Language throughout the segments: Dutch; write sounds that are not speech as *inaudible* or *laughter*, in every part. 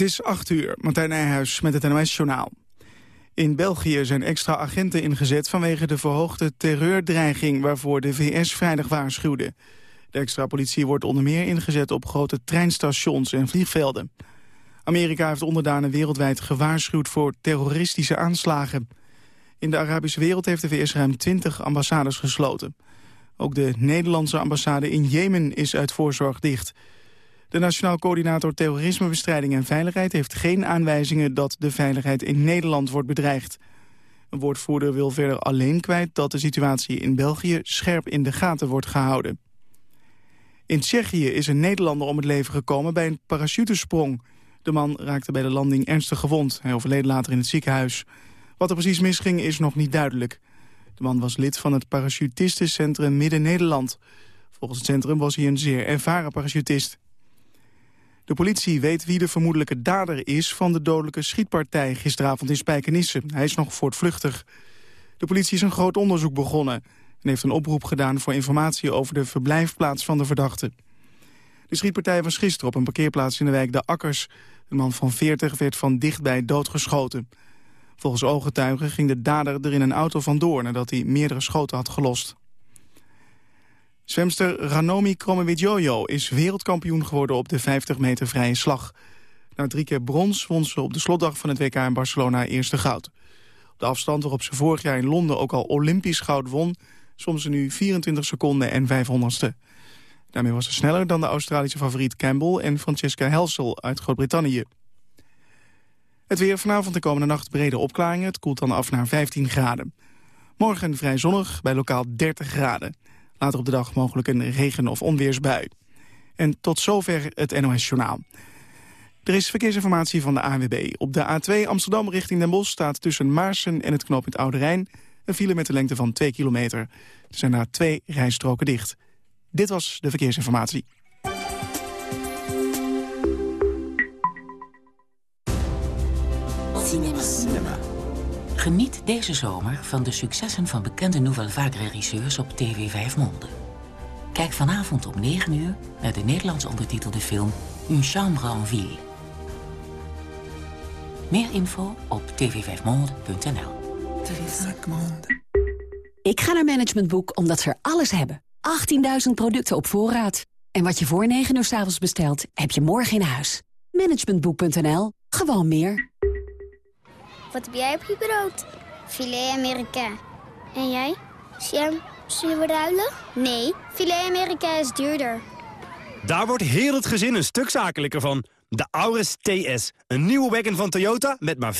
Het is 8 uur, Martijn Nijhuis met het NOS-journaal. In België zijn extra agenten ingezet vanwege de verhoogde terreurdreiging... waarvoor de VS vrijdag waarschuwde. De extra politie wordt onder meer ingezet op grote treinstations en vliegvelden. Amerika heeft onderdanen wereldwijd gewaarschuwd voor terroristische aanslagen. In de Arabische wereld heeft de VS ruim 20 ambassades gesloten. Ook de Nederlandse ambassade in Jemen is uit voorzorg dicht... De Nationaal Coördinator Terrorismebestrijding en Veiligheid heeft geen aanwijzingen dat de veiligheid in Nederland wordt bedreigd. Een woordvoerder wil verder alleen kwijt dat de situatie in België scherp in de gaten wordt gehouden. In Tsjechië is een Nederlander om het leven gekomen bij een parachutesprong. De man raakte bij de landing ernstig gewond. Hij overleed later in het ziekenhuis. Wat er precies misging is nog niet duidelijk. De man was lid van het parachutistencentrum Midden-Nederland. Volgens het centrum was hij een zeer ervaren parachutist. De politie weet wie de vermoedelijke dader is van de dodelijke schietpartij gisteravond in Spijkenisse. Hij is nog voortvluchtig. De politie is een groot onderzoek begonnen en heeft een oproep gedaan voor informatie over de verblijfplaats van de verdachte. De schietpartij was gisteren op een parkeerplaats in de wijk De Akkers. Een man van 40 werd van dichtbij doodgeschoten. Volgens ooggetuigen ging de dader er in een auto vandoor nadat hij meerdere schoten had gelost. Zwemster Ranomi Kromowidjojo is wereldkampioen geworden op de 50 meter vrije slag. Na drie keer brons won ze op de slotdag van het WK in Barcelona eerste goud. Op de afstand waarop ze vorig jaar in Londen ook al olympisch goud won... soms ze nu 24 seconden en 500ste. Daarmee was ze sneller dan de Australische favoriet Campbell... en Francesca Helsel uit Groot-Brittannië. Het weer vanavond de komende nacht brede opklaringen. Het koelt dan af naar 15 graden. Morgen vrij zonnig bij lokaal 30 graden. Later op de dag mogelijk een regen- of onweersbui. En tot zover het NOS-journaal. Er is verkeersinformatie van de ANWB. Op de A2 Amsterdam richting Den Bosch staat tussen Maarsen en het knooppunt Oude Rijn... een file met een lengte van 2 kilometer. Er zijn daar twee rijstroken dicht. Dit was de verkeersinformatie. Geniet deze zomer van de successen van bekende Nouvelle Vague-regisseurs op TV 5 Monde. Kijk vanavond om 9 uur naar de Nederlands ondertitelde film Une chambre en ville. Meer info op tv5monde.nl Ik ga naar Management Boek omdat ze er alles hebben. 18.000 producten op voorraad. En wat je voor 9 uur s avonds bestelt, heb je morgen in huis. Managementboek.nl. Gewoon meer. Wat heb jij op je brood? Filet Amerika. En jij? Sam, zullen we ruilen? Nee, filet Amerika is duurder. Daar wordt heel het gezin een stuk zakelijker van. De Auris TS, een nieuwe wagon van Toyota met maar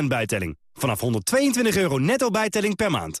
14% bijtelling. Vanaf 122 euro netto bijtelling per maand.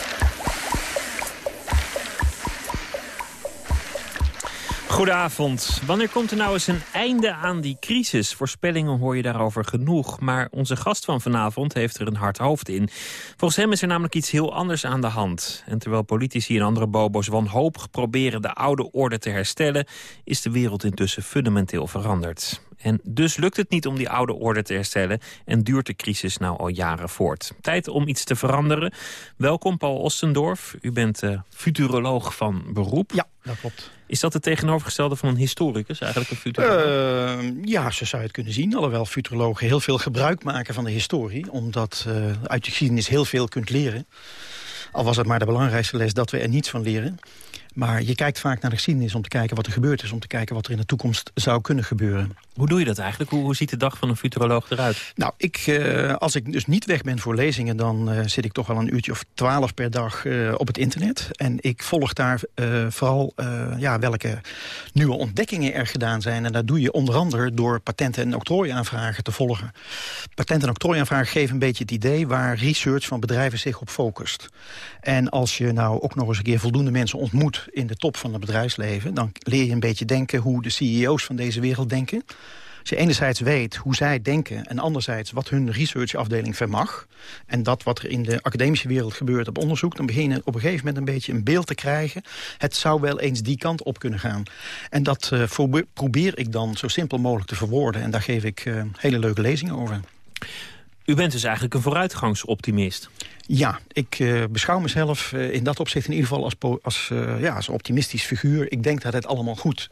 Goedenavond. Wanneer komt er nou eens een einde aan die crisis? Voorspellingen hoor je daarover genoeg. Maar onze gast van vanavond heeft er een hard hoofd in. Volgens hem is er namelijk iets heel anders aan de hand. En terwijl politici en andere bobo's wanhopig proberen de oude orde te herstellen... is de wereld intussen fundamenteel veranderd. En dus lukt het niet om die oude orde te herstellen... en duurt de crisis nou al jaren voort. Tijd om iets te veranderen. Welkom, Paul Ostendorf. U bent uh, futuroloog van beroep. Ja, dat klopt. Is dat het tegenovergestelde van een historicus, eigenlijk een futuroloog? Uh, ja, zo zou je het kunnen zien. Alhoewel futurologen heel veel gebruik maken van de historie. Omdat uh, uit de geschiedenis heel veel kunt leren. Al was het maar de belangrijkste les dat we er niets van leren. Maar je kijkt vaak naar de geschiedenis om te kijken wat er gebeurd is... om te kijken wat er in de toekomst zou kunnen gebeuren. Hoe doe je dat eigenlijk? Hoe, hoe ziet de dag van een futuroloog eruit? Nou, ik, uh, als ik dus niet weg ben voor lezingen... dan uh, zit ik toch wel een uurtje of twaalf per dag uh, op het internet. En ik volg daar vooral ja, welke nieuwe ontdekkingen er gedaan zijn. En dat doe je onder andere door patenten- en octrooiaanvragen te volgen. Patent- en octrooiaanvragen geven een beetje het idee... waar research van bedrijven zich op focust. En als je nou ook nog eens een keer voldoende mensen ontmoet... in de top van het bedrijfsleven... dan leer je een beetje denken hoe de CEO's van deze wereld denken. Als je enerzijds weet hoe zij denken... en anderzijds wat hun researchafdeling vermag... en dat wat er in de academische wereld gebeurt op onderzoek... dan begin je op een gegeven moment een beetje een beeld te krijgen. Het zou wel eens die kant op kunnen gaan. En dat uh, probeer ik dan zo simpel mogelijk te verwoorden. En daar geef ik uh, hele leuke lezingen over. U bent dus eigenlijk een vooruitgangsoptimist. Ja, ik uh, beschouw mezelf uh, in dat opzicht in ieder geval als, als, uh, ja, als optimistisch figuur. Ik denk dat het allemaal goed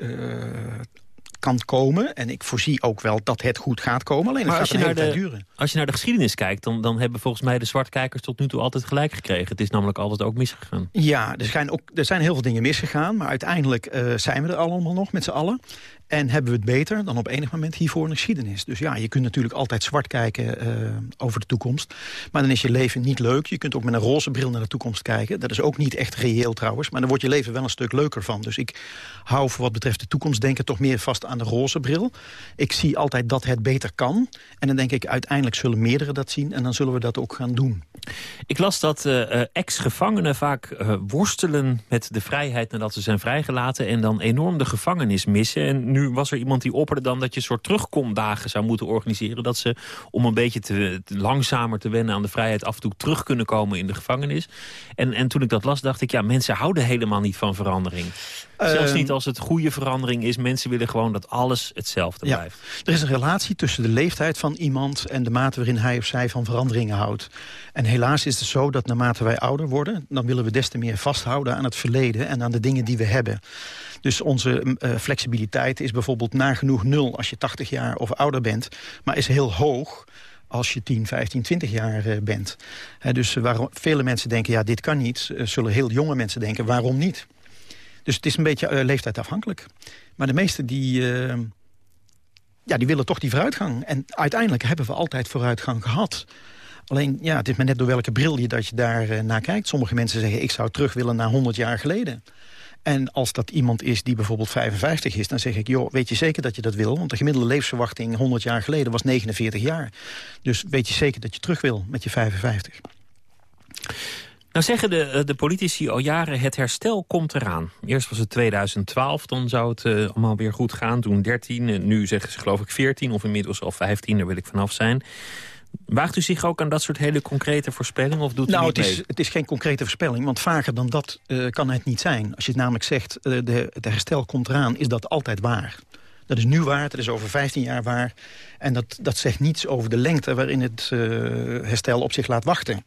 kan komen. En ik voorzie ook wel dat het goed gaat komen. Alleen maar als je, naar de, duren. als je naar de geschiedenis kijkt... Dan, dan hebben volgens mij de zwartkijkers tot nu toe altijd gelijk gekregen. Het is namelijk altijd ook misgegaan. Ja, er zijn, ook, er zijn heel veel dingen misgegaan. Maar uiteindelijk uh, zijn we er allemaal nog met z'n allen. En hebben we het beter dan op enig moment hiervoor in de geschiedenis. Dus ja, je kunt natuurlijk altijd zwart kijken uh, over de toekomst. Maar dan is je leven niet leuk. Je kunt ook met een roze bril naar de toekomst kijken. Dat is ook niet echt reëel trouwens. Maar dan wordt je leven wel een stuk leuker van. Dus ik hou voor wat betreft de toekomst denken toch meer vast aan de roze bril. Ik zie altijd dat het beter kan. En dan denk ik uiteindelijk zullen meerdere dat zien. En dan zullen we dat ook gaan doen. Ik las dat uh, ex-gevangenen vaak worstelen met de vrijheid nadat ze zijn vrijgelaten. En dan enorm de gevangenis missen. En nu was er iemand die opperde dan dat je een soort terugkomdagen zou moeten organiseren. Dat ze om een beetje te, te, langzamer te wennen aan de vrijheid af en toe terug kunnen komen in de gevangenis. En, en toen ik dat las dacht ik, ja mensen houden helemaal niet van verandering. Zelfs niet ehm, als het goede verandering is. Mensen willen gewoon dat alles hetzelfde ja, blijft. Er is een relatie tussen de leeftijd van iemand... en de mate waarin hij of zij van veranderingen houdt. En helaas is het zo dat naarmate wij ouder worden... dan willen we des te meer vasthouden aan het verleden... en aan de dingen die we hebben. Dus onze uh, flexibiliteit is bijvoorbeeld nagenoeg nul... als je 80 jaar of ouder bent, maar is heel hoog als je 10, 15, 20 jaar uh, bent. dus waarom vele mensen denken, ja, dit kan niet... Uh, zullen heel jonge mensen denken, waarom niet? Dus het is een beetje uh, leeftijdsafhankelijk. Maar de meesten die, uh, ja, die willen toch die vooruitgang. En uiteindelijk hebben we altijd vooruitgang gehad. Alleen, ja, het is maar net door welke bril je dat je daar uh, naar kijkt. Sommige mensen zeggen, ik zou terug willen naar 100 jaar geleden. En als dat iemand is die bijvoorbeeld 55 is... dan zeg ik, joh, weet je zeker dat je dat wil? Want de gemiddelde levensverwachting 100 jaar geleden was 49 jaar. Dus weet je zeker dat je terug wil met je 55. Nou zeggen de, eh, de politici al jaren, het herstel komt eraan. Eerst was het 2012, dan zou het uh, allemaal weer goed gaan. Toen 13, en nu zeggen ze geloof ik 14 of inmiddels al 15, daar wil ik vanaf zijn. Waagt u zich ook aan dat soort hele concrete voorspellingen? Of doet u nou, niet het is, het is geen concrete voorspelling, want vager dan dat uh, kan het niet zijn. Als je het namelijk zegt, uh, de, de herstel komt eraan, is dat altijd waar. Dat is nu waar, dat is over 15 jaar waar. En dat, dat zegt niets over de lengte waarin het uh, herstel op zich laat wachten.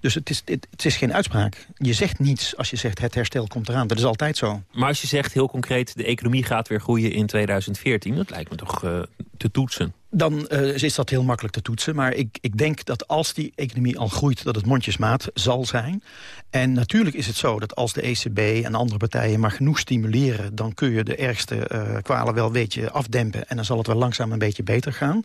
Dus het is, het, het, is geen uitspraak. Je zegt niets als je zegt het herstel komt eraan. Dat is altijd zo. Maar als je zegt heel concreet de economie gaat weer groeien in 2014... dat lijkt me toch uh, te toetsen dan uh, is dat heel makkelijk te toetsen. Maar ik, ik denk dat als die economie al groeit, dat het mondjesmaat zal zijn. En natuurlijk is het zo dat als de ECB en andere partijen maar genoeg stimuleren... dan kun je de ergste uh, kwalen wel een beetje afdempen... en dan zal het wel langzaam een beetje beter gaan.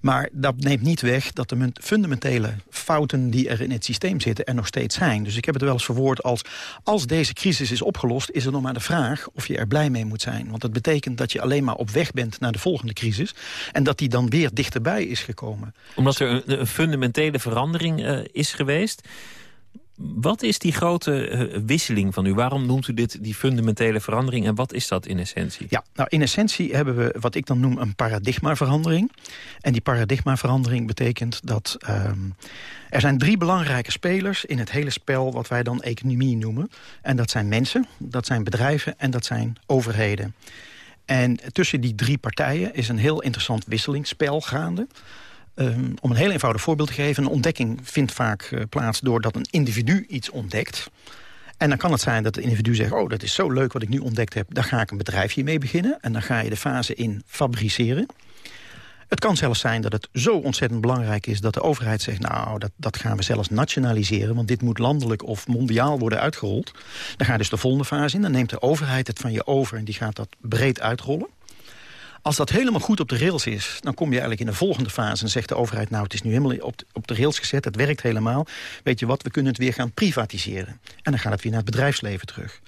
Maar dat neemt niet weg dat de fundamentele fouten die er in het systeem zitten... er nog steeds zijn. Dus ik heb het wel eens verwoord als... als deze crisis is opgelost, is er nog maar de vraag of je er blij mee moet zijn. Want dat betekent dat je alleen maar op weg bent naar de volgende crisis... en dat die dan weer dichterbij is gekomen. Omdat er een, fundamentele verandering uh, is geweest. Wat is die grote uh, wisseling van u? Waarom noemt u dit die fundamentele verandering en wat is dat in essentie? Ja, nou in essentie hebben we wat ik dan noem een paradigmaverandering. En die paradigmaverandering betekent dat um, er zijn drie belangrijke spelers in het hele spel wat wij dan economie noemen. En dat zijn mensen, dat zijn bedrijven en dat zijn overheden. En tussen die drie partijen is een heel interessant wisselingsspel gaande. Um, om een heel eenvoudig voorbeeld te geven. Een ontdekking vindt vaak uh, plaats doordat een individu iets ontdekt. En dan kan het zijn dat de individu zegt... oh, dat is zo leuk wat ik nu ontdekt heb, daar ga ik een bedrijfje mee beginnen. En dan ga je de fase in fabriceren. Het kan zelfs zijn dat het zo ontzettend belangrijk is... dat de overheid zegt, nou, dat, dat gaan we zelfs nationaliseren... want dit moet landelijk of mondiaal worden uitgerold. Dan gaat dus de volgende fase in. Dan neemt de overheid het van je over en die gaat dat breed uitrollen. Als dat helemaal goed op de rails is, dan kom je eigenlijk in de volgende fase... en zegt de overheid, nou, het is nu helemaal op de, op de rails gezet, het werkt helemaal. Weet je wat, we kunnen het weer gaan privatiseren. En dan gaat het weer naar het bedrijfsleven terug.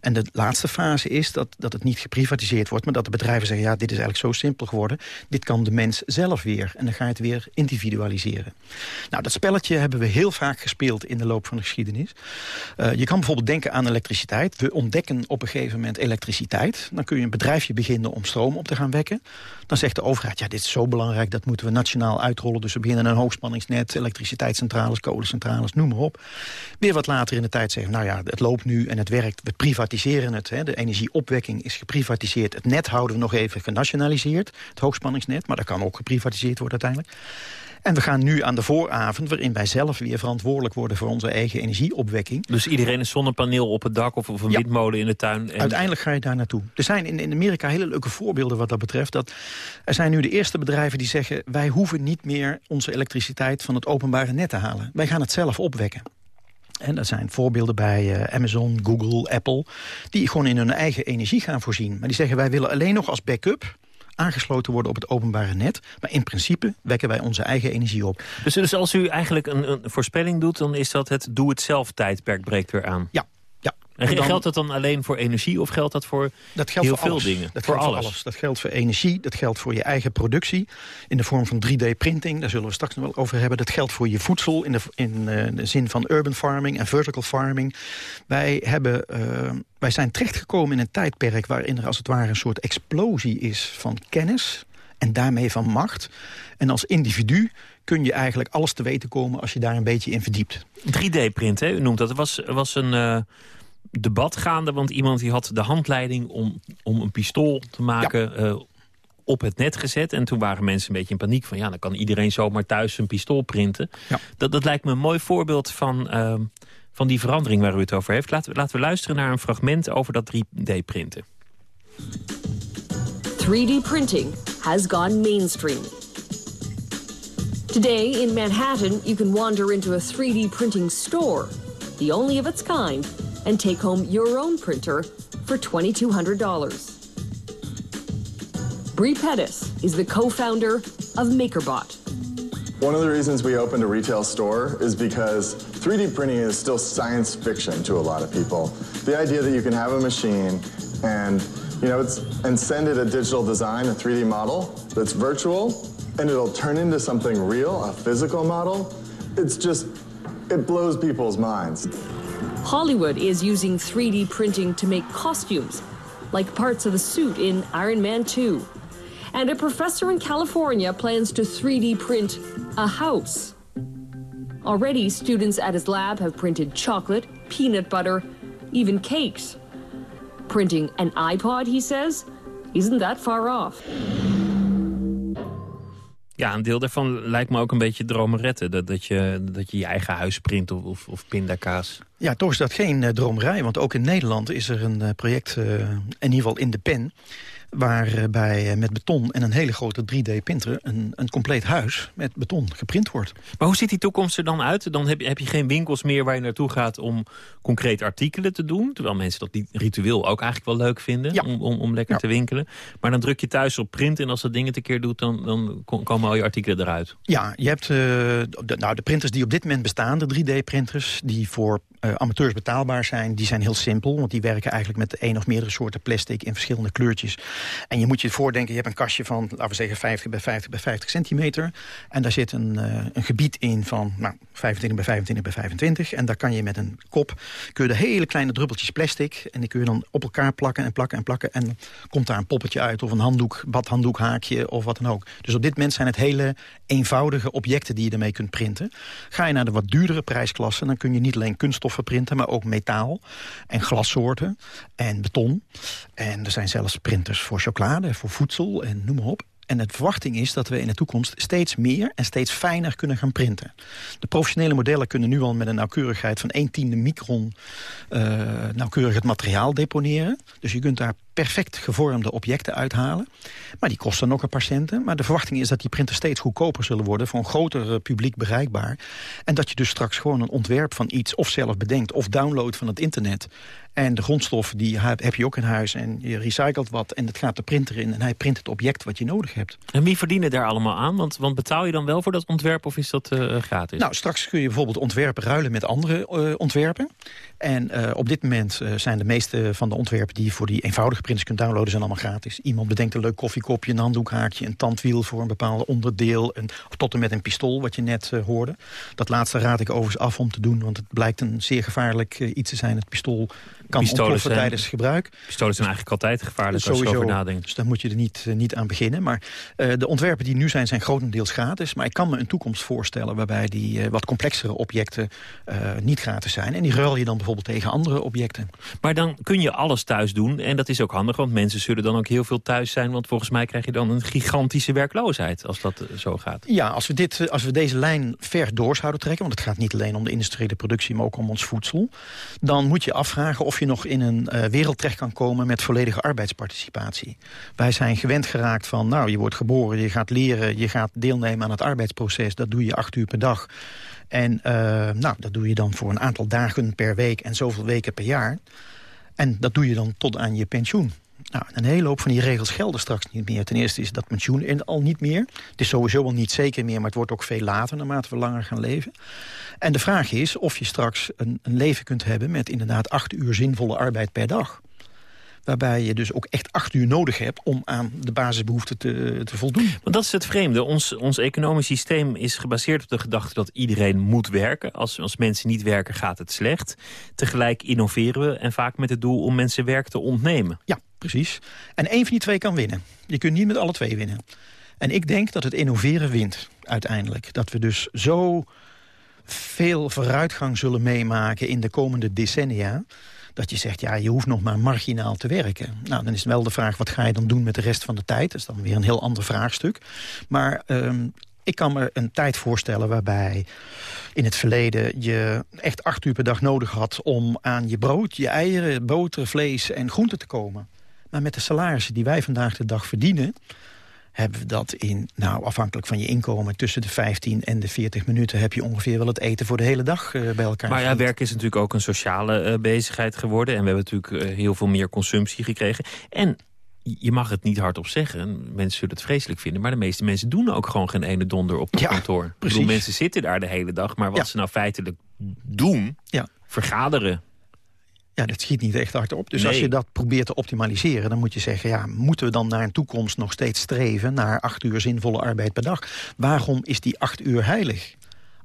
En de laatste fase is dat, dat het niet geprivatiseerd wordt... maar dat de bedrijven zeggen, ja, dit is eigenlijk zo simpel geworden. Dit kan de mens zelf weer. En dan ga je het weer individualiseren. Nou, dat spelletje hebben we heel vaak gespeeld in de loop van de geschiedenis. Uh, je kan bijvoorbeeld denken aan elektriciteit. We ontdekken op een gegeven moment elektriciteit. Dan kun je een bedrijfje beginnen om stroom op te gaan Dan zegt de overheid, ja, dit is zo belangrijk, dat moeten we nationaal uitrollen. Dus we beginnen een hoogspanningsnet, elektriciteitscentrales, kolencentrales, noem maar op. Weer wat later in de tijd zeggen, nou ja, het loopt nu en het werkt. We privatiseren het. Hè. De energieopwekking is geprivatiseerd. Het net houden we nog even genationaliseerd, het hoogspanningsnet. Maar dat kan ook geprivatiseerd worden uiteindelijk. En we gaan nu aan de vooravond, waarin wij zelf weer verantwoordelijk worden voor onze eigen energieopwekking. Dus iedereen een zonnepaneel op het dak of, of een windmolen in de tuin? En... Uiteindelijk ga je daar naartoe. Er zijn in, in Amerika hele leuke voorbeelden wat dat betreft. Dat er zijn nu de eerste bedrijven die zeggen... wij hoeven niet meer onze elektriciteit van het openbare net te halen. Wij gaan het zelf opwekken. En er zijn voorbeelden bij uh, Amazon, Google, Apple... die gewoon in hun eigen energie gaan voorzien. Maar die zeggen wij willen alleen nog als backup aangesloten worden op het openbare net. Maar in principe wekken wij onze eigen energie op. Dus, dus als u eigenlijk een, een voorspelling doet... dan is dat het doe-het-zelf tijdperk breekt weer aan? Ja, en, geldt dat dan alleen voor energie of geldt dat voor dat geldt heel voor veel dingen? Dat voor geldt alles. voor alles. Dat geldt voor energie, dat geldt voor je eigen productie... in de vorm van 3D-printing, daar zullen we straks nog wel over hebben. Dat geldt voor je voedsel in de, in, uh, de zin van urban farming en vertical farming. Wij, hebben, uh, wij zijn terechtgekomen in een tijdperk... waarin er als het ware een soort explosie is van kennis en daarmee van macht. En als individu kun je eigenlijk alles te weten komen als je daar een beetje in verdiept. 3D-print, u noemt dat. Er was, was een... Uh debat gaande. Want iemand die had de handleiding om, om een pistool te maken... Eh, op het net gezet. En toen waren mensen een beetje in paniek van... ja, dan kan iedereen zomaar thuis een pistool printen. Ja. Dat, dat lijkt me een mooi voorbeeld van, uh, van die verandering waar u het over heeft. Laten we, laten we luisteren naar een fragment over dat 3D-printen. 3D printing has gone mainstream. Today in Manhattan, you can wander into a 3D printing store. The only of its kind and take home your own printer for $2,200. Bree Pettis is the co-founder of MakerBot. One of the reasons we opened a retail store is because 3D printing is still science fiction to a lot of people. The idea that you can have a machine and you know it's and send it a digital design, a 3D model that's virtual, and it'll turn into something real, a physical model. It's just it blows people's minds. Hollywood is using 3D printing to make costumes, like parts of the suit in Iron Man 2. And a professor in California plans to 3D print a house. Already, students at his lab have printed chocolate, peanut butter, even cakes. Printing an iPod, he says, isn't that far off. Ja, een deel daarvan lijkt me ook een beetje dromeretten. Dat, dat, je, dat je je eigen huis print of, of, of pindakaas. Ja, toch is dat geen uh, dromerij. Want ook in Nederland is er een uh, project, uh, in ieder geval in de pen waarbij eh, met beton en een hele grote 3D-printer... Een, een compleet huis met beton geprint wordt. Maar hoe ziet die toekomst er dan uit? Dan heb je, heb je geen winkels meer waar je naartoe gaat om concreet artikelen te doen. Terwijl mensen dat die ritueel ook eigenlijk wel leuk vinden om, om, om, lekker te winkelen. Maar dan druk je thuis op print en als dat dingen te keer doet... dan, dan komen al je artikelen eruit. Ja, je hebt uh, de, nou, de printers die op dit moment bestaan, de 3D-printers... die voor uh, amateurs betaalbaar zijn, die zijn heel simpel. Want die werken eigenlijk met één of meerdere soorten plastic in verschillende kleurtjes. En je moet je voordenken, je hebt een kastje van, laten we zeggen, 50 bij 50 bij 50 centimeter. En daar zit een, uh, een gebied in van nou, 25 bij 25 bij 25. En daar kan je met een kop, kun je de hele kleine druppeltjes plastic... en die kun je dan op elkaar plakken en plakken en plakken. En komt daar een poppetje uit of een handdoek, badhanddoekhaakje of wat dan ook. Dus op dit moment zijn het hele eenvoudige objecten die je ermee kunt printen. Ga je naar de wat duurdere prijsklassen, dan kun je niet alleen kunststoffen printen... maar ook metaal en glassoorten en beton. En er zijn zelfs printers voor chocolade, voor voedsel en noem maar op. En de verwachting is dat we in de toekomst steeds meer en steeds fijner kunnen gaan printen. De professionele modellen kunnen nu al met een nauwkeurigheid van 1 tiende micron uh, nauwkeurig het materiaal deponeren. Dus je kunt daar perfect gevormde objecten uithalen. Maar die kosten ook een paar centen. Maar de verwachting is dat die printers steeds goedkoper zullen worden... voor een groter publiek bereikbaar. En dat je dus straks gewoon een ontwerp van iets of zelf bedenkt... of downloadt van het internet. En de grondstof die heb je ook in huis en je recycelt wat... en het gaat de printer in en hij print het object wat je nodig hebt. En wie verdienen daar allemaal aan? Want, want betaal je dan wel voor dat ontwerp of is dat uh, gratis? Nou, straks kun je bijvoorbeeld ontwerpen ruilen met andere uh, ontwerpen. En uh, op dit moment zijn de meeste van de ontwerpen... die je voor die eenvoudige printers kunt downloaden, zijn allemaal gratis. Iemand bedenkt een leuk koffiekopje, een handdoekhaakje... een tandwiel voor een bepaald onderdeel... Een, tot en met een pistool, wat je net hoorde. Dat laatste raad ik overigens af om te doen... want het blijkt een zeer gevaarlijk iets te zijn, het pistool kan zijn, tijdens gebruik. Pistolen zijn eigenlijk altijd gevaarlijk Sowieso, als je over nadenkt. Dus daar moet je er niet, niet aan beginnen. Maar de ontwerpen die nu zijn, zijn grotendeels gratis. Maar ik kan me een toekomst voorstellen waarbij die wat complexere objecten niet gratis zijn. En die ruil je dan bijvoorbeeld tegen andere objecten. Maar dan kun je alles thuis doen. En dat is ook handig, want mensen zullen dan ook heel veel thuis zijn. Want volgens mij krijg je dan een gigantische werkloosheid als dat zo gaat. Ja, als we, dit, als we deze lijn ver door zouden trekken... want het gaat niet alleen om de industriële productie, maar ook om ons voedsel... dan moet je afvragen of je nog in een uh, wereld terecht kan komen met volledige arbeidsparticipatie. Wij zijn gewend geraakt van, nou, je wordt geboren, je gaat leren, je gaat deelnemen aan het arbeidsproces. Dat doe je acht uur per dag. En uh, nou, dat doe je dan voor een aantal dagen per week en zoveel weken per jaar. En dat doe je dan tot aan je pensioen. Nou, een hele hoop van die regels gelden straks niet meer. Ten eerste is dat pensioen al niet meer. Het is sowieso al niet zeker meer, maar het wordt ook veel later... naarmate we langer gaan leven. En de vraag is of je straks een, een leven kunt hebben... met inderdaad acht uur zinvolle arbeid per dag waarbij je dus ook echt acht uur nodig hebt om aan de basisbehoeften te, te voldoen. Want dat is het vreemde. Ons, ons economisch systeem is gebaseerd op de gedachte dat iedereen moet werken. Als, als mensen niet werken gaat het slecht. Tegelijk innoveren we en vaak met het doel om mensen werk te ontnemen. Ja, precies. En één van die twee kan winnen. Je kunt niet met alle twee winnen. En ik denk dat het innoveren wint uiteindelijk. Dat we dus zo veel vooruitgang zullen meemaken in de komende decennia dat je zegt, ja, je hoeft nog maar marginaal te werken. Nou, dan is wel de vraag, wat ga je dan doen met de rest van de tijd? Dat is dan weer een heel ander vraagstuk. Maar um, ik kan me een tijd voorstellen waarbij in het verleden je echt acht uur per dag nodig had... om aan je brood, je eieren, boter, vlees en groenten te komen. Maar met de salarissen die wij vandaag de dag verdienen hebben we dat in, nou afhankelijk van je inkomen... tussen de 15 en de 40 minuten heb je ongeveer wel het eten voor de hele dag uh, bij elkaar. Maar ja, werk is natuurlijk ook een sociale uh, bezigheid geworden. En we hebben natuurlijk uh, heel veel meer consumptie gekregen. En je mag het niet hardop zeggen. Mensen zullen het vreselijk vinden. Maar de meeste mensen doen ook gewoon geen ene donder op het ja, kantoor. Precies. Ik bedoel, mensen zitten daar de hele dag. Maar wat ja. ze nou feitelijk doen, ja. vergaderen, ja, dat schiet niet echt hard op. Dus als je dat probeert te optimaliseren... dan moet je zeggen, ja, moeten we dan naar een toekomst nog steeds streven... naar acht uur zinvolle arbeid per dag? Waarom is die acht uur heilig?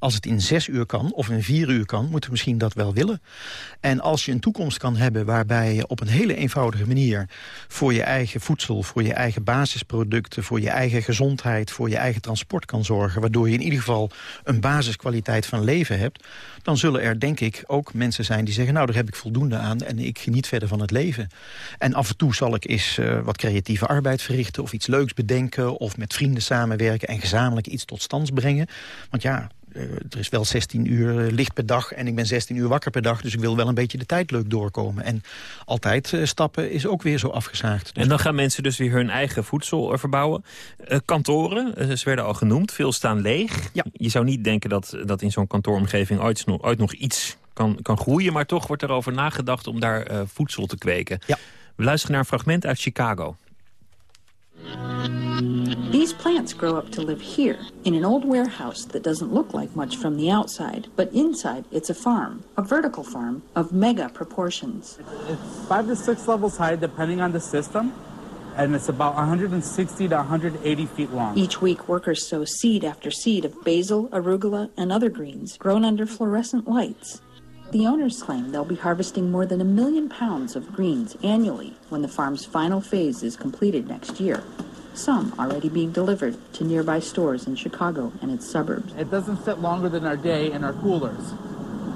Als het in zes uur kan of in vier uur kan, moeten we misschien dat wel willen. En als je een toekomst kan hebben waarbij je op een hele eenvoudige manier... voor je eigen voedsel, voor je eigen basisproducten... voor je eigen gezondheid, voor je eigen transport kan zorgen... waardoor je in ieder geval een basiskwaliteit van leven hebt... dan zullen er denk ik ook mensen zijn die zeggen... nou, daar heb ik voldoende aan en ik geniet verder van het leven. En af en toe zal ik eens uh, wat creatieve arbeid verrichten... of iets leuks bedenken of met vrienden samenwerken... en gezamenlijk iets tot stand brengen. Want ja, er is wel 16 uur uh, licht per dag en ik ben 16 uur wakker per dag. Dus ik wil wel een beetje de tijd leuk doorkomen. En altijd uh, stappen is ook weer zo afgezaagd. Dus en dan gaan mensen dus weer hun eigen voedsel verbouwen. kantoren, ze werden al genoemd, veel staan leeg. Ja. Je zou niet denken dat, dat in zo'n kantooromgeving ooit, ooit nog iets kan, kan groeien. Maar toch wordt erover nagedacht om daar voedsel te kweken. Ja. We luisteren naar een fragment uit Chicago. These plants grow up to live here, in an old warehouse that doesn't look like much from the outside, but inside it's a farm, a vertical farm of mega proportions. It's five to six levels high, depending on the system, and it's about 160 to 180 feet long. Each week, workers sow seed after seed of basil, arugula, and other greens grown under fluorescent lights. The owners claim they'll be harvesting more than a million pounds of greens annually when the farm's final phase is completed next year some already being delivered to nearby stores in Chicago and its suburbs. It doesn't sit longer than our day in our coolers.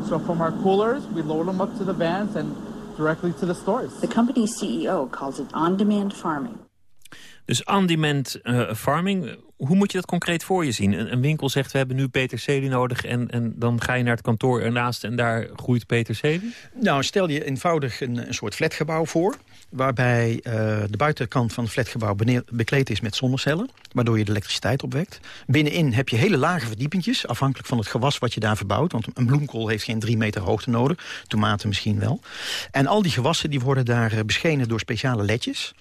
So from our coolers, we load them up to the vans and directly to the stores. The company's CEO calls it on-demand farming. Dus on-demand uh, farming, hoe moet je dat concreet voor je zien? Een, winkel zegt, we hebben nu peterselie nodig... En, en dan ga je naar het kantoor ernaast en daar groeit peterselie? Nou, stel je eenvoudig een, een soort flatgebouw voor... waarbij uh, de buitenkant van het flatgebouw bekleed is met zonnecellen... waardoor je de elektriciteit opwekt. Binnenin heb je hele lage verdiepingjes... afhankelijk van het gewas wat je daar verbouwt. Want een bloemkool heeft geen drie meter hoogte nodig. Tomaten misschien wel. En al die gewassen die worden daar uh, beschenen door speciale ledjes...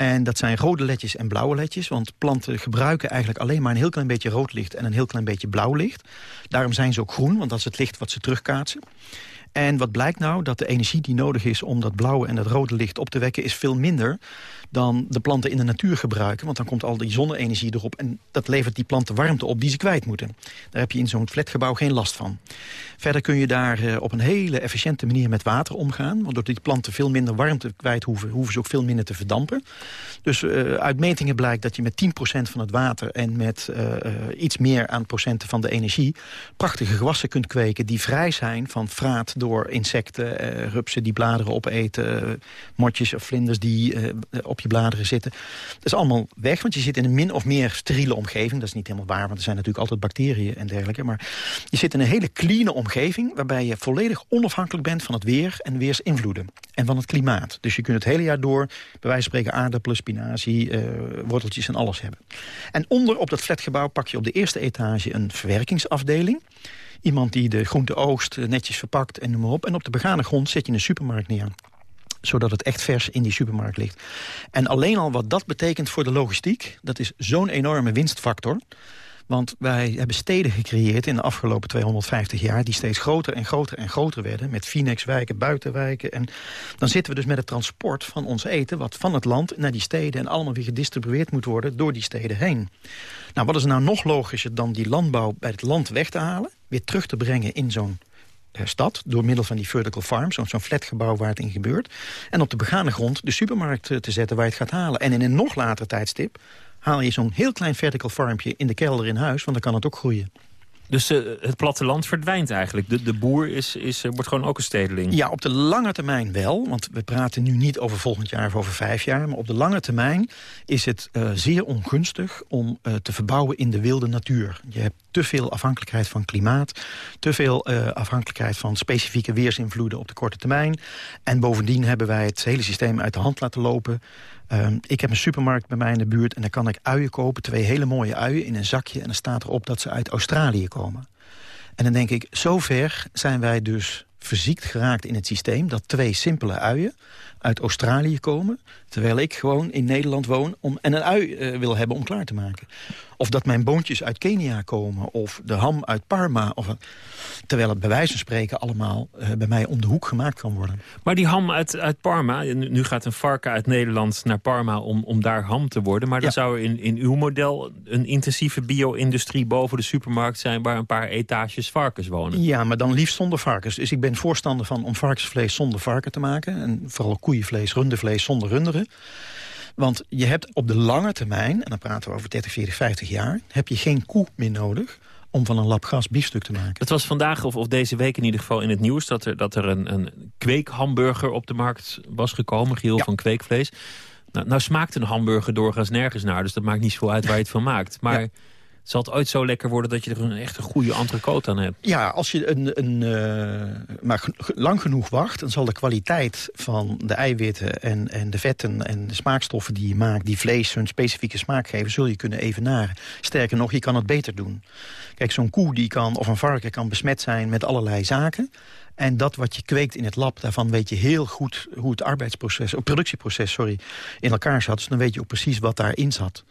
En dat zijn rode ledjes en blauwe ledjes. Want planten gebruiken eigenlijk alleen maar een heel klein beetje rood licht... en een heel klein beetje blauw licht. Daarom zijn ze ook groen, want dat is het licht wat ze terugkaatsen. En wat blijkt nou? Dat de energie die nodig is om dat blauwe en dat rode licht op te wekken... is veel minder dan de planten in de natuur gebruiken. Want dan komt al die zonne-energie erop en dat levert die planten warmte op die ze kwijt moeten. Daar heb je in zo'n flatgebouw geen last van. Verder kun je daar uh, op een hele efficiënte manier met water omgaan. Waardoor die planten veel minder warmte kwijt hoeven, hoeven ze ook veel minder te verdampen. Dus uh, uit metingen blijkt dat je met 10% van het water en met uh, iets meer aan procenten van de energie... prachtige gewassen kunt kweken die vrij zijn van vraat door insecten, rupsen die bladeren opeten... motjes of vlinders die op je bladeren zitten. Dat is allemaal weg, want je zit in een min of meer steriele omgeving. Dat is niet helemaal waar, want er zijn natuurlijk altijd bacteriën en dergelijke. Maar je zit in een hele clean omgeving... waarbij je volledig onafhankelijk bent van het weer en weersinvloeden. En van het klimaat. Dus je kunt het hele jaar door, bij wijze van spreken... aardappelen, spinazie, uh, worteltjes en alles hebben. En onder op dat flatgebouw pak je op de eerste etage een verwerkingsafdeling... Iemand die de groente oogst, netjes verpakt en noem maar op. En op de begane grond zet je een supermarkt neer zodat het echt vers in die supermarkt ligt. En alleen al wat dat betekent voor de logistiek... dat is zo'n enorme winstfactor. Want wij hebben steden gecreëerd in de afgelopen 250 jaar... die steeds groter en groter en groter werden. Met Phoenixwijken, buitenwijken. En dan zitten we dus met het transport van ons eten... wat van het land naar die steden... en allemaal weer gedistribueerd moet worden door die steden heen. Nou, wat is nou nog logischer dan die landbouw bij het land weg te halen... weer terug te brengen in zo'n stad... door middel van die vertical farm, zo'n zo flatgebouw waar het in gebeurt... en op de begane grond de supermarkt eh, te zetten waar je het gaat halen. En in een nog later tijdstip haal je zo'n heel klein vertical farmpje in de kelder in huis... want dan kan het ook groeien. Dus uh, het platteland verdwijnt eigenlijk. De, de boer is, is, uh, wordt gewoon ook een stedeling. Ja, op de lange termijn wel. Want we praten nu niet over volgend jaar of over vijf jaar. Maar op de lange termijn is het uh, zeer ongunstig om te verbouwen in de wilde natuur. Je hebt te veel afhankelijkheid van klimaat. Te veel afhankelijkheid van specifieke weersinvloeden op de korte termijn. En bovendien hebben wij het hele systeem uit de hand laten lopen. Um, ik heb een supermarkt bij mij in de buurt en daar kan ik uien kopen. Twee hele mooie uien in een zakje. En dan staat erop dat ze uit Australië komen. En dan denk ik, zover zijn wij dus verziekt geraakt in het systeem... dat twee simpele uien uit Australië komen... terwijl ik gewoon in Nederland woon om, en een ui uh, wil hebben om klaar te maken. Of dat mijn boontjes uit Kenia komen, of de ham uit Parma. Of, terwijl het bij wijze van spreken allemaal uh, bij mij om de hoek gemaakt kan worden. Maar die ham uit, uit Parma, nu gaat een varken uit Nederland naar Parma om, om daar ham te worden. Maar dan ja. zou er in, in uw model een intensieve bio-industrie boven de supermarkt zijn... waar een paar etages varkens wonen. Ja, maar dan liefst zonder varkens. Dus ik ben voorstander van om varkensvlees zonder varken te maken. En vooral koeienvlees, rundevlees zonder runderen. Want je hebt op de lange termijn, en dan praten we over 30, 40, 50 jaar... heb je geen koe meer nodig om van een lap gas biefstuk te maken. Het was vandaag, of, of deze week in ieder geval in het nieuws... dat er, dat er een, een kweekhamburger op de markt was gekomen, geheel ja. van kweekvlees. Nou, nou smaakt een hamburger doorgaans nergens naar... dus dat maakt niet zoveel uit waar je het van maakt. Maar... Ja. Zal het ooit zo lekker worden dat je er een echt een goede entrecote aan hebt? Ja, als je een, een, uh, maar lang genoeg wacht... dan zal de kwaliteit van de eiwitten en, en de vetten en de smaakstoffen die je maakt... die vlees hun specifieke smaak geven, zul je kunnen evenaren. Sterker nog, je kan het beter doen. Kijk, zo'n koe die kan, of een varken kan besmet zijn met allerlei zaken... En dat wat je kweekt in het lab, daarvan weet je heel goed hoe het arbeidsproces, het productieproces sorry, in elkaar zat. Dus dan weet je ook precies wat daarin zat.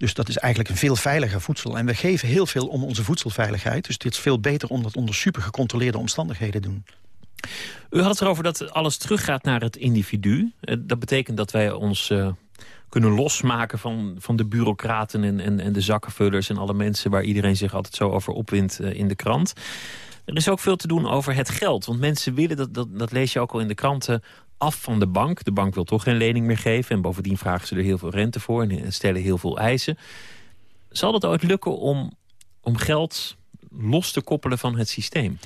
Dus dat is eigenlijk een veel veiliger voedsel. En we geven heel veel om onze voedselveiligheid. Dus dit is veel beter om dat onder super gecontroleerde omstandigheden te doen. U had het erover dat alles teruggaat naar het individu. Dat betekent dat wij ons uh, kunnen losmaken van, van de bureaucraten en, en, en de zakkenvullers... en alle mensen waar iedereen zich altijd zo over opwindt uh, in de krant. Er is ook veel te doen over het geld. Want mensen willen, dat, dat, dat lees je ook al in de kranten af van de bank. De bank wil toch geen lening meer geven. En bovendien vragen ze er heel veel rente voor en stellen heel veel eisen. Zal het ooit lukken om, om geld los te koppelen van het systeem?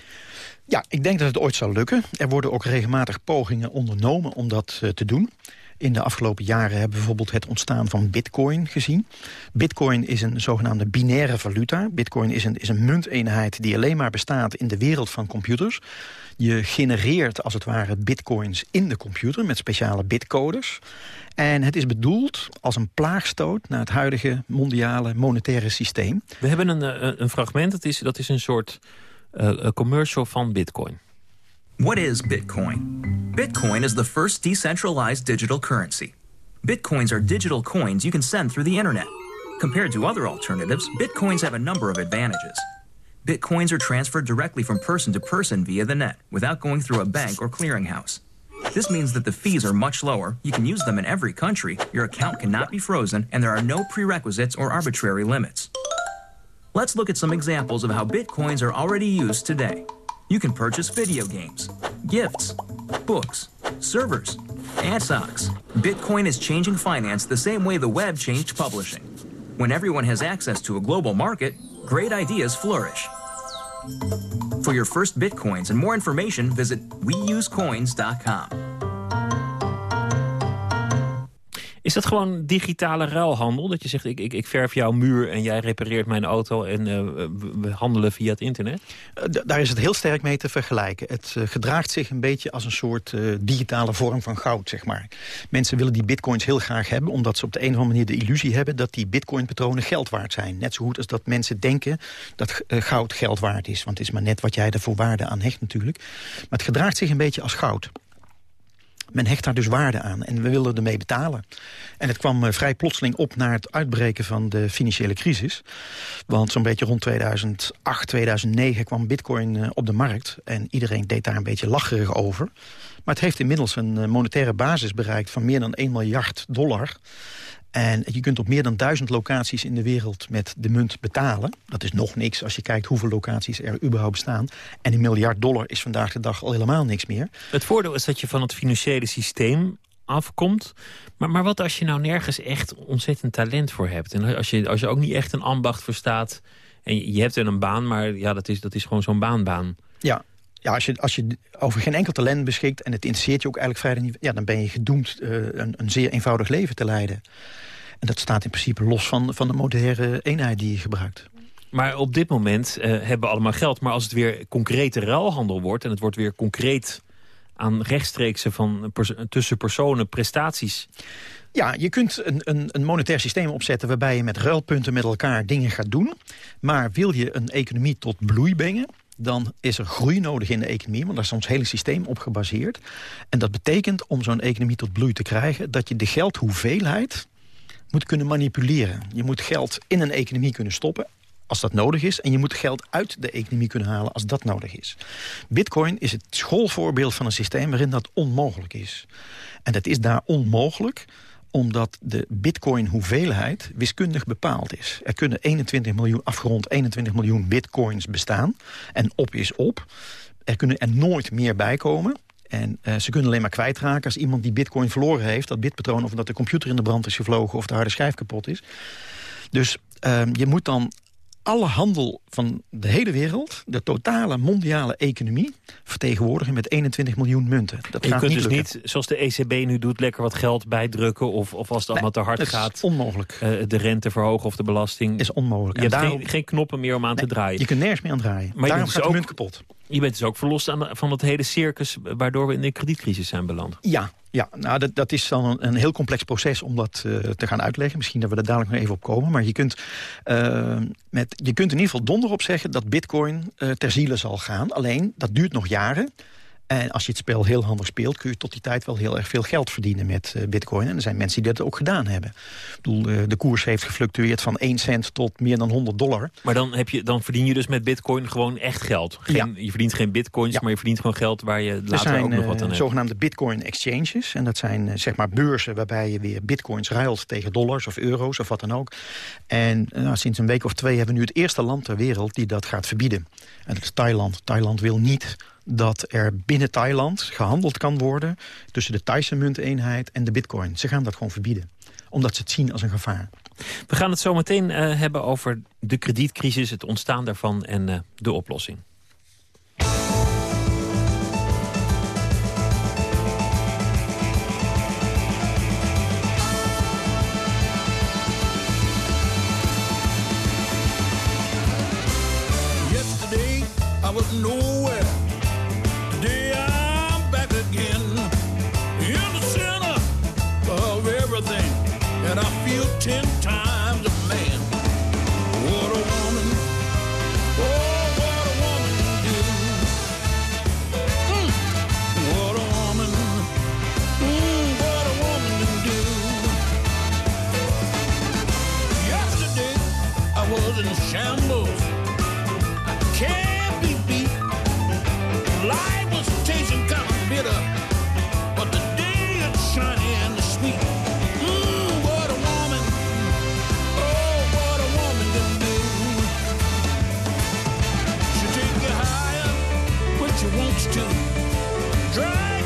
Ja, ik denk dat het ooit zal lukken. Er worden ook regelmatig pogingen ondernomen om dat uh, te doen. In de afgelopen jaren hebben we bijvoorbeeld het ontstaan van bitcoin gezien. Bitcoin is een zogenaamde binaire valuta. Bitcoin is een, is een munteenheid die alleen maar bestaat in de wereld van computers. Je genereert als het ware bitcoins in de computer met speciale bitcodes. En het is bedoeld als een plaagstoot naar het huidige mondiale monetaire systeem. We hebben een, eh, een fragment, dat is, dat is een soort uh, commercial van bitcoin. What is Bitcoin? Bitcoin is the first decentralized digital currency. Bitcoins are digital coins you can send through the internet. Compared to other alternatives, Bitcoins have a number of advantages. Bitcoins are transferred directly from person to person via the net without going through a bank or clearinghouse. This means that the fees are much lower, you can use them in every country, your account cannot be frozen, and there are no prerequisites or arbitrary limits. Let's look at some examples of how Bitcoins are already used today. You can purchase video games, gifts, books, servers, and socks. Bitcoin is changing finance the same way the web changed publishing. When everyone has access to a global market, great ideas flourish. For your first bitcoins and more information, visit weusecoins.com. Is dat gewoon digitale ruilhandel? Dat je zegt, ik, ik, ik verf jouw muur en jij repareert mijn auto... en uh, we handelen via het internet? Uh, daar is het heel sterk mee te vergelijken. Het uh, gedraagt zich een beetje als een soort digitale vorm van goud, zeg maar. Mensen willen die bitcoins heel graag hebben... omdat ze op de een of andere manier de illusie hebben... dat die bitcoinpatronen geld waard zijn. Net zo goed als dat mensen denken dat goud geld waard is. Want het is maar net wat jij er voor waarde aan hecht natuurlijk. Maar het gedraagt zich een beetje als goud. Men hecht daar dus waarde aan en we willen ermee betalen. En het kwam eh, vrij plotseling op na het uitbreken van de financiële crisis. Want zo'n beetje rond 2008, 2009 kwam bitcoin eh, op de markt. En iedereen deed daar een beetje lacherig over. Maar het heeft inmiddels een eh, monetaire basis bereikt van meer dan 1 miljard dollar. En je kunt op meer dan duizend locaties in de wereld met de munt betalen. Dat is nog niks als je kijkt hoeveel locaties er überhaupt bestaan. En een miljard dollar is vandaag de dag al helemaal niks meer. Het voordeel is dat je van het financiële systeem afkomt. Maar, maar wat als je nou nergens echt ontzettend talent voor hebt? En als je, als je ook niet echt een ambacht verstaat... en je, je hebt er een baan, maar ja, dat is, dat is gewoon zo'n baanbaan. Ja, ja, als je, als je over geen enkel talent beschikt... en het interesseert je ook eigenlijk vrij niet... Ja, dan ben je gedoemd uh, een, een zeer eenvoudig leven te leiden. En dat staat in principe los van, van de moderne eenheid die je gebruikt. Maar op dit moment uh, hebben we allemaal geld. Maar als het weer concrete ruilhandel wordt... en het wordt weer concreet aan rechtstreekse van pers tussen personen prestaties... Ja, je kunt een, een, een, monetair systeem opzetten... waarbij je met ruilpunten met elkaar dingen gaat doen. Maar wil je een economie tot bloei brengen dan is er groei nodig in de economie. Want daar is ons hele systeem op gebaseerd. En dat betekent om zo'n economie tot bloei te krijgen... dat je de geldhoeveelheid moet kunnen manipuleren. Je moet geld in een economie kunnen stoppen als dat nodig is. En je moet geld uit de economie kunnen halen als dat nodig is. Bitcoin is het schoolvoorbeeld van een systeem waarin dat onmogelijk is. En dat is daar onmogelijk omdat de bitcoin hoeveelheid wiskundig bepaald is. Er kunnen 21 miljoen, afgerond 21 miljoen bitcoins bestaan. En op is op. Er kunnen er nooit meer bij komen. En uh, ze kunnen alleen maar kwijtraken als iemand die bitcoin verloren heeft... dat bitpatroon of dat de computer in de brand is gevlogen... of de harde schijf kapot is. Dus uh, je moet dan alle handel van de hele wereld... de totale mondiale economie vertegenwoordigen met 21 miljoen munten. Dat je gaat kunt niet dus niet, zoals de ECB nu doet... lekker wat geld bijdrukken of, of als het allemaal te hard gaat... onmogelijk. Uh, de rente verhogen of de belasting. is onmogelijk. Je hebt daarom... geen, geen, knoppen meer om aan te draaien. Je kunt nergens meer aan draaien. Maar daarom gaat de munt kapot. Je bent dus ook verlost van het hele circus... waardoor we in de kredietcrisis zijn beland. Ja, ja, nou, dat, dat is dan een, heel complex proces om dat uh, te gaan uitleggen. Misschien dat we er dadelijk nog even op komen. Maar je kunt, uh, met, je kunt in ieder geval donder op zeggen dat bitcoin uh, ter ziele zal gaan. Alleen, dat duurt nog jaren. En als je het spel heel handig speelt... kun je tot die tijd wel heel erg veel geld verdienen met uh, bitcoin. En er zijn mensen die dat ook gedaan hebben. Ik bedoel, uh, de koers heeft gefluctueerd van 1 cent tot meer dan 100 dollar. Maar dan, heb je, dan verdien je dus met bitcoin gewoon echt geld. Geen, ja. Je verdient geen bitcoins, ja. maar je verdient gewoon geld... waar je later zijn, ook nog wat aan hebt. zogenaamde bitcoin exchanges. En dat zijn zeg maar beurzen waarbij je weer bitcoins ruilt... tegen dollars of euro's of wat dan ook. En nou, sinds een week of twee hebben we nu het eerste land ter wereld... die dat gaat verbieden. En dat is Thailand. Thailand wil niet dat er binnen Thailand gehandeld kan worden... tussen de Thaise munteenheid en de bitcoin. Ze gaan dat gewoon verbieden, omdat ze het zien als een gevaar. We gaan het zo meteen eh, hebben over de kredietcrisis, het ontstaan daarvan en eh, de oplossing. Yesterday, was she wants to, drag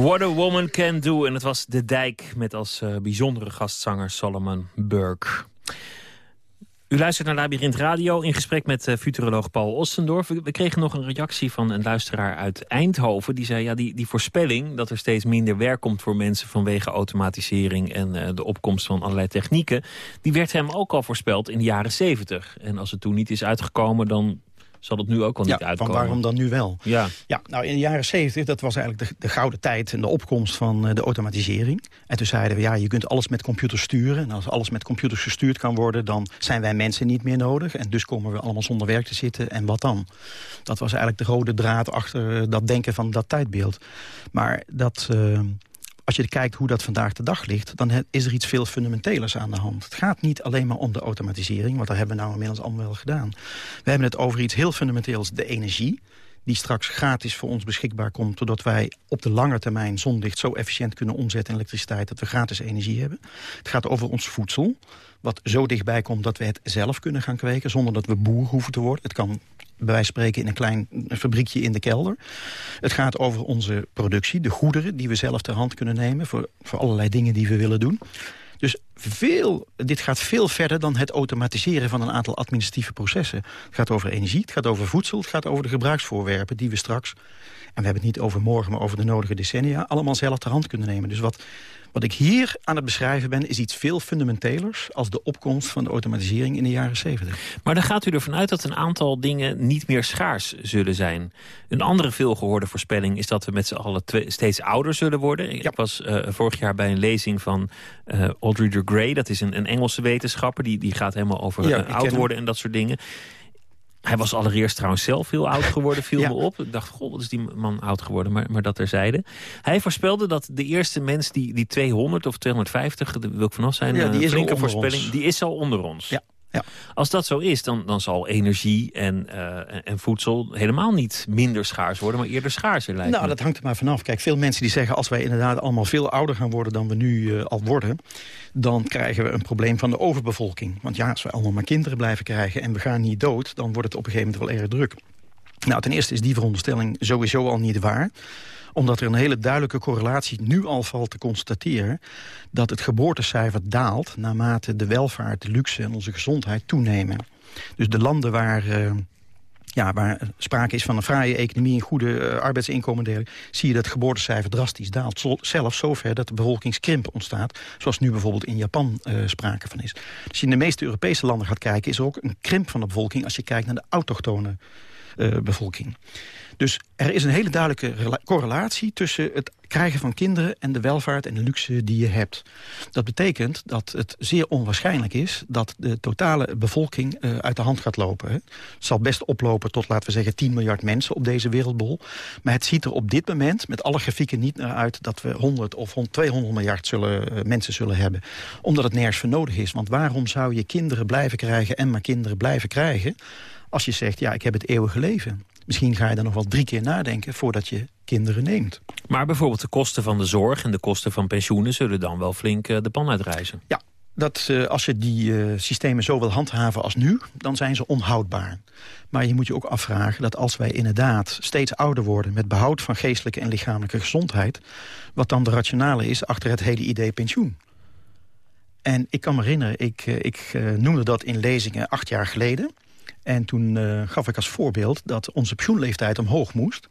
What a Woman Can Do. En het was De Dijk met als eh, bijzondere gastzanger Solomon Burke. U luistert naar Labyrinth Radio in gesprek met uh, futuroloog Paul Ostendorf. We, kregen nog een reactie van een luisteraar uit Eindhoven. Die zei, ja, die, die voorspelling dat er steeds minder werk komt voor mensen... vanwege automatisering en uh, de opkomst van allerlei technieken... die werd hem ook al voorspeld in de jaren zeventig. En als het toen niet is uitgekomen, dan zal het nu ook al niet ja, uitkomen. Van waarom dan nu wel? Ja. ja, nou in de jaren 70, dat was eigenlijk de, de gouden tijd en de opkomst van uh, de automatisering. En toen zeiden we, ja, je kunt alles met computers sturen. En als alles met computers gestuurd kan worden, dan zijn wij mensen niet meer nodig. En dus komen we allemaal zonder werk te zitten. En wat dan? Dat was eigenlijk de rode draad achter uh, dat denken van dat tijdbeeld. Maar dat... Uh, als je kijkt hoe dat vandaag de dag ligt... dan is er iets veel fundamentelers aan de hand. Het gaat niet alleen maar om de automatisering... want dat hebben we nou inmiddels allemaal wel gedaan. We hebben het over iets heel fundamenteels, de energie die straks gratis voor ons beschikbaar komt... doordat wij op de lange termijn zonlicht zo efficiënt kunnen omzetten in elektriciteit... dat we gratis energie hebben. Het gaat over ons voedsel, wat zo dichtbij komt dat we het zelf kunnen gaan kweken... zonder dat we boer hoeven te worden. Het kan bij wijze van spreken in een klein fabriekje in de kelder. Het gaat over onze productie, de goederen die we zelf ter hand kunnen nemen... voor, voor allerlei dingen die we willen doen. Veel, dit gaat veel verder dan het automatiseren van een aantal administratieve processen. Het gaat over energie, het gaat over voedsel, het gaat over de gebruiksvoorwerpen... die we straks, en we hebben het niet over morgen, maar over de nodige decennia... allemaal zelf ter hand kunnen nemen. Dus wat, wat ik hier aan het beschrijven ben, is iets veel fundamentelers... als de opkomst van de automatisering in de jaren 70. Maar dan gaat u ervan uit dat een aantal dingen niet meer schaars zullen zijn. Een andere veelgehoorde voorspelling is dat we met z'n allen steeds ouder zullen worden. Ja. Ik was uh, vorig jaar bij een lezing van uh, Audrey de Grey. Dat is een, een Engelse wetenschapper, die, die gaat helemaal over ja, uh, oud worden en dat soort dingen. Hij was allereerst trouwens zelf heel oud *laughs* geworden, viel me op. Ik dacht, goh, wat is die man oud geworden, maar, maar dat terzijde. Hij voorspelde dat de eerste mens die, die 200 of 250, daar wil ik vanaf zijn, Ja, die een is al voorspelling, ons. die is al onder ons. Ja. Ja. Als dat zo is, dan, dan zal energie en, eh, en- en voedsel helemaal niet minder schaars worden, maar eerder schaarser lijkt Nou, me. dat hangt er maar vanaf. Kijk, veel mensen die zeggen... als wij inderdaad allemaal veel ouder gaan worden dan we nu eh, al worden... dan krijgen we een probleem van de overbevolking. Want ja, als we allemaal maar kinderen blijven krijgen... en we gaan niet dood, dan wordt het op een gegeven moment wel erg druk. Nou, ten eerste is die veronderstelling sowieso al niet waar omdat er een hele duidelijke correlatie nu al valt te constateren... dat het geboortecijfer daalt naarmate de welvaart, de luxe en onze gezondheid toenemen. Dus de landen waar... eh, ja, waar sprake is van een fraaie economie... een goede en dergelijke... zie je dat het geboortecijfer drastisch daalt. Zelfs zover dat de bevolkingskrimp ontstaat... zoals nu bijvoorbeeld in Japan eh, sprake van is. Als je in de meeste Europese landen gaat kijken... is er ook een krimp van de bevolking... als je kijkt naar de autochtone bevolking. Dus er is een hele duidelijke rela- correlatie tussen het krijgen van kinderen... en de welvaart en de luxe die je hebt. Dat betekent dat het zeer onwaarschijnlijk is... dat de totale bevolking eh, uit de hand gaat lopen. Het zal best oplopen tot, laten we zeggen, 10 miljard mensen op deze wereldbol. Maar het ziet er op dit moment met alle grafieken niet naar uit... dat we 100 of 100, 200 miljard zullen, eh, mensen zullen hebben. Omdat het nergens voor nodig is. Want waarom zou je kinderen blijven krijgen en maar kinderen blijven krijgen... als je zegt, ja, ik heb het eeuwige leven. Misschien ga je dan nog wel drie keer nadenken voordat je kinderen neemt. Maar bijvoorbeeld de kosten van de zorg en de kosten van pensioenen... zullen dan wel flink eh, de pan uitreizen. Ja, dat, eh, als je die eh, systemen zo wil handhaven als nu, dan zijn ze onhoudbaar. Maar je moet je ook afvragen dat als wij inderdaad steeds ouder worden... met behoud van geestelijke en lichamelijke gezondheid... wat dan de rationale is achter het hele idee pensioen. En ik kan me herinneren, ik, ik noemde dat in lezingen acht jaar geleden. En toen eh, gaf ik als voorbeeld dat onze pensioenleeftijd omhoog moest.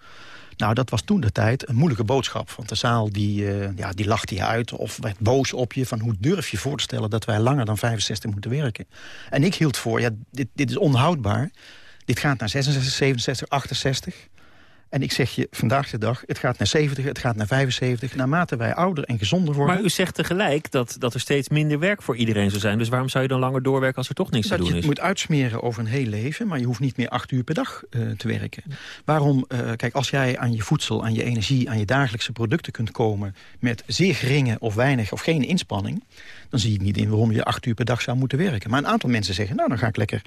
Nou, dat was toen de tijd een moeilijke boodschap. Want de zaal die, eh, ja, die lachte je uit of werd boos op je... van hoe durf je voor te stellen dat wij langer dan 65 moeten werken. En ik hield voor, ja, dit, dit is onhoudbaar. Dit gaat naar 66, 67, 68. En ik zeg je vandaag de dag, het gaat naar 70, het gaat naar 75. Naarmate wij ouder en gezonder worden... Maar u zegt tegelijk dat, dat er steeds minder werk voor iedereen zou zijn. Dus waarom zou je dan langer doorwerken als er toch niks dat te je doen is? moet uitsmeren over een heel leven... maar je hoeft niet meer acht uur per dag eh, te werken. Waarom, eh, kijk, als jij aan je voedsel, aan je energie... aan je dagelijkse producten kunt komen... met zeer geringe of weinig of geen inspanning... dan zie ik niet in waarom je acht uur per dag zou moeten werken. Maar een aantal mensen zeggen, nou, dan ga ik lekker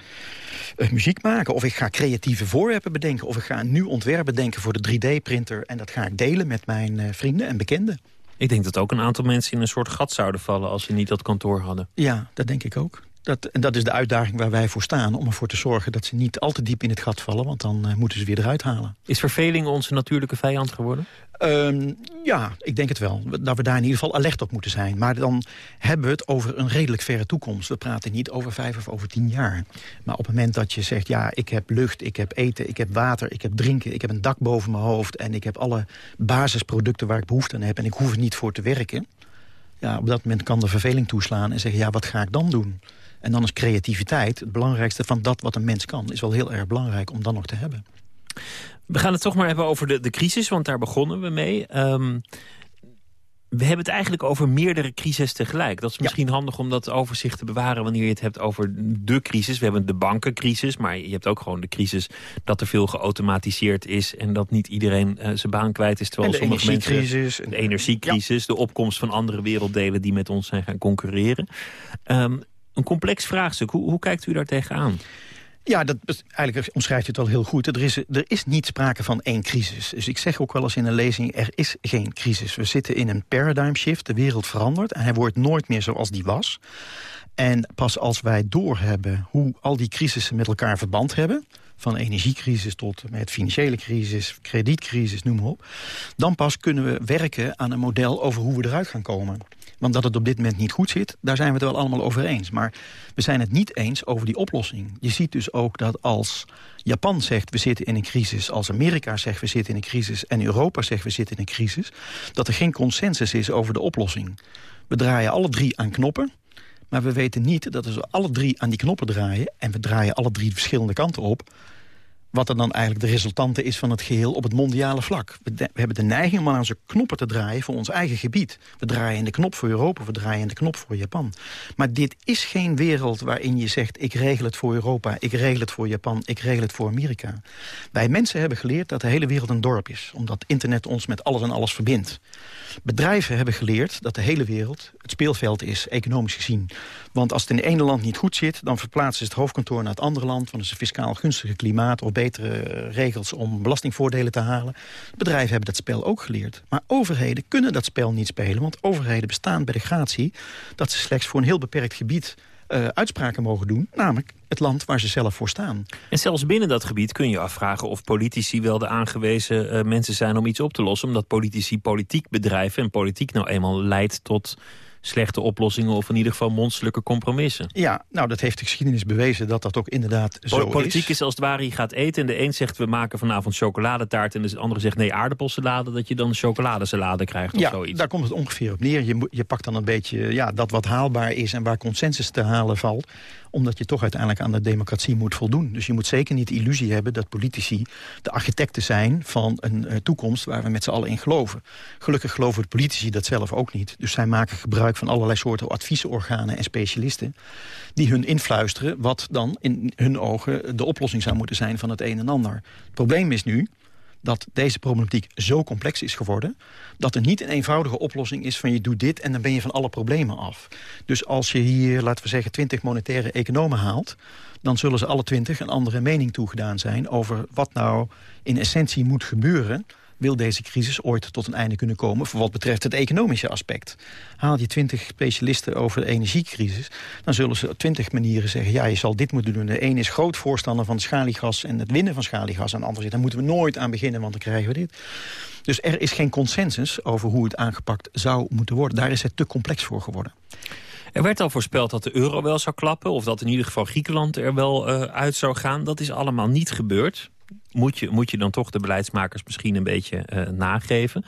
eh, muziek maken... of ik ga creatieve voorwerpen bedenken... of ik ga een nieuw ontwerp bedenken voor de 3D-printer... en dat ga ik delen met mijn eh, vrienden en bekenden. Ik denk dat ook een aantal mensen in een soort gat zouden vallen... als ze niet dat kantoor hadden. Ja, dat denk ik ook. Dat, en dat is de uitdaging waar wij voor staan... om ervoor te zorgen dat ze niet al te diep in het gat vallen... want dan eh, moeten ze weer eruit halen. Is verveling onze natuurlijke vijand geworden? Ehm, ja, ik denk het wel. Dat we daar in ieder geval alert op moeten zijn. Maar dan hebben we het over een redelijk verre toekomst. We praten niet over vijf of over tien jaar. Maar op het moment dat je zegt... ja, ik heb lucht, ik heb eten, ik heb water, ik heb drinken... ik heb een dak boven mijn hoofd... en ik heb alle basisproducten waar ik behoefte aan heb... en ik hoef er niet voor te werken... ja, op dat moment kan de verveling toeslaan en zeggen... ja, wat ga ik dan doen? En dan is creativiteit het belangrijkste van dat wat een mens kan. is wel heel erg belangrijk om dan nog te hebben. We gaan het toch maar hebben over de, de crisis, want daar begonnen we mee. Ehm, we hebben het eigenlijk over meerdere crises tegelijk. Dat is misschien handig om dat overzicht te bewaren... wanneer je het hebt over de crisis. We hebben de bankencrisis, maar je hebt ook gewoon de crisis... dat er veel geautomatiseerd is... en dat niet iedereen eh, zijn baan kwijt is. Terwijl En de sommige mensen, energiecrisis. de energiecrisis, de opkomst van andere werelddelen... die met ons zijn gaan concurreren. Ehm, een complex vraagstuk. Hoe, hoe kijkt u daar tegenaan? Ja, dat, eigenlijk omschrijft u het al heel goed. Er is, er is niet sprake van één crisis. Dus ik zeg ook wel eens in een lezing, er is geen crisis. We zitten in een paradigm shift, de wereld verandert... en hij wordt nooit meer zoals die was. En pas als wij doorhebben hoe al die crisissen met elkaar verband hebben... van energiecrisis tot met financiële crisis, kredietcrisis, noem maar op... dan pas kunnen we werken aan een model over hoe we eruit gaan komen. Want dat het op dit moment niet goed zit, daar zijn we het wel allemaal over eens. Maar we zijn het niet eens over die oplossing. Je ziet dus ook dat als Japan zegt we zitten in een crisis... als Amerika zegt we zitten in een crisis... en Europa zegt we zitten in een crisis... dat er geen consensus is over de oplossing. We draaien alle drie aan knoppen... maar we weten niet dat als we alle drie aan die knoppen draaien... en we draaien alle drie de verschillende kanten op... wat er dan eigenlijk de resultante is van het geheel op het mondiale vlak. We, hebben de neiging om aan onze knoppen te draaien voor ons eigen gebied. We draaien in de knop voor Europa, we draaien in de knop voor Japan. Maar dit is geen wereld waarin je zegt... ik regel het voor Europa, ik regel het voor Japan, ik regel het voor Amerika. Wij mensen hebben geleerd dat de hele wereld een dorp is. Omdat internet ons met alles en alles verbindt. Bedrijven hebben geleerd dat de hele wereld het speelveld is, economisch gezien. Want als het in het ene land niet goed zit... dan verplaatsen ze het hoofdkantoor naar het andere land... want er is een fiscaal gunstige klimaat of betere regels om belastingvoordelen te halen. Bedrijven hebben dat spel ook geleerd. Maar overheden kunnen dat spel niet spelen... want overheden bestaan bij de gratie dat ze slechts voor een heel beperkt gebied... Uh, uitspraken mogen doen, namelijk het land waar ze zelf voor staan. En zelfs binnen dat gebied kun je afvragen of politici wel de aangewezen uh, mensen zijn om iets op te lossen. Omdat politici politiek bedrijven en politiek nou eenmaal leidt tot slechte oplossingen... of in ieder geval monsterlijke compromissen. Ja, nou, dat heeft de geschiedenis bewezen dat dat ook inderdaad zo Politiek is. Politiek is als het ware, je gaat eten... en de een zegt we maken vanavond chocoladetaart... en de andere zegt nee, aardappelsalade... dat je dan chocoladesalade krijgt of ja, zoiets. daar komt het ongeveer op neer. Je, je pakt dan een beetje ja, dat wat haalbaar is... en waar consensus te halen valt omdat je toch uiteindelijk aan de democratie moet voldoen. Dus je moet zeker niet de illusie hebben dat politici de architecten zijn... van een uh, toekomst waar we met z'n allen in geloven. Gelukkig geloven de politici dat zelf ook niet. Dus zij maken gebruik van allerlei soorten adviesorganen en specialisten... die hun influisteren wat dan in hun ogen de oplossing zou moeten zijn van het een en ander. Het probleem is nu dat deze problematiek zo complex is geworden... dat er niet een eenvoudige oplossing is van je doet dit... en dan ben je van alle problemen af. Dus als je hier, laten we zeggen, twintig monetaire economen haalt... dan zullen ze alle twintig een andere mening toegedaan zijn... over wat nou in essentie moet gebeuren wil deze crisis ooit tot een einde kunnen komen... voor wat betreft het economische aspect. Haal je twintig specialisten over de energiecrisis... dan zullen ze op twintig manieren zeggen... ja, je zal dit moeten doen. De een is groot voorstander van schaliegas en het winnen van schaliegas... en de ander zegt, daar moeten we nooit aan beginnen, want dan krijgen we dit. Dus er is geen consensus over hoe het aangepakt zou moeten worden. Daar is het te complex voor geworden. Er werd al voorspeld dat de euro wel zou klappen... of dat in ieder geval Griekenland er wel uh, uit zou gaan. Dat is allemaal niet gebeurd moet je, moet je dan toch de beleidsmakers misschien een beetje uh, nageven.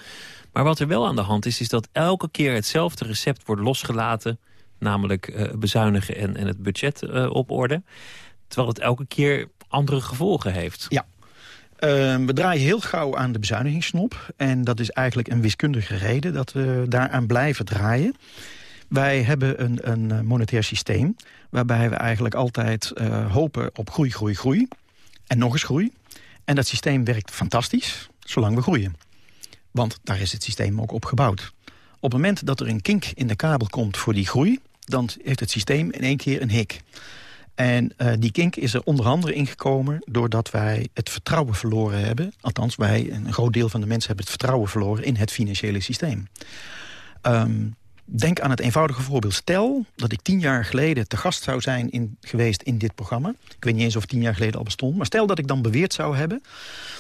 Maar wat er wel aan de hand is, is dat elke keer hetzelfde recept wordt losgelaten. Namelijk uh, bezuinigen en, en het budget uh, op orde. Terwijl het elke keer andere gevolgen heeft. Ja, we draaien heel gauw aan de bezuinigingsknop. En dat is eigenlijk een wiskundige reden dat we daaraan blijven draaien. Wij hebben een, een monetair systeem waarbij we eigenlijk altijd hopen op groei, groei, groei. En nog eens groei. En dat systeem werkt fantastisch, zolang we groeien. Want daar is het systeem ook op gebouwd. Op het moment dat er een kink in de kabel komt voor die groei... dan heeft het systeem in één keer een hik. En uh, die kink is er onder andere ingekomen... doordat wij het vertrouwen verloren hebben. Althans, wij, een groot deel van de mensen... hebben het vertrouwen verloren in het financiële systeem. Um, Denk aan het eenvoudige voorbeeld. Stel dat ik tien jaar geleden te gast zou zijn geweest in dit programma. Ik weet niet eens of tien jaar geleden al bestond. Maar stel dat ik dan beweerd zou hebben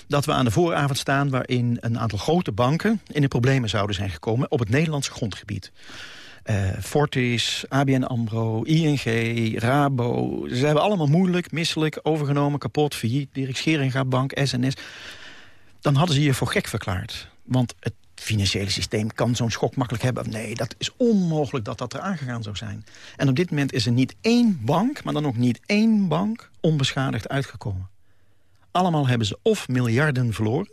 dat we aan de vooravond staan... waarin een aantal grote banken in de problemen zouden zijn gekomen... op het Nederlandse grondgebied. Uh, Fortis, ABN AMRO, ING, Rabo. Ze hebben allemaal moeilijk, misselijk, overgenomen, kapot, failliet. Dirk Scheringa Bank, SNS. Dan hadden ze je voor gek verklaard. Want het financiële systeem kan zo'n schok makkelijk hebben. Nee, dat is onmogelijk dat dat er aangegaan zou zijn. En op dit moment is er niet één bank, maar dan ook niet één bank... onbeschadigd uitgekomen. Allemaal hebben ze of miljarden verloren...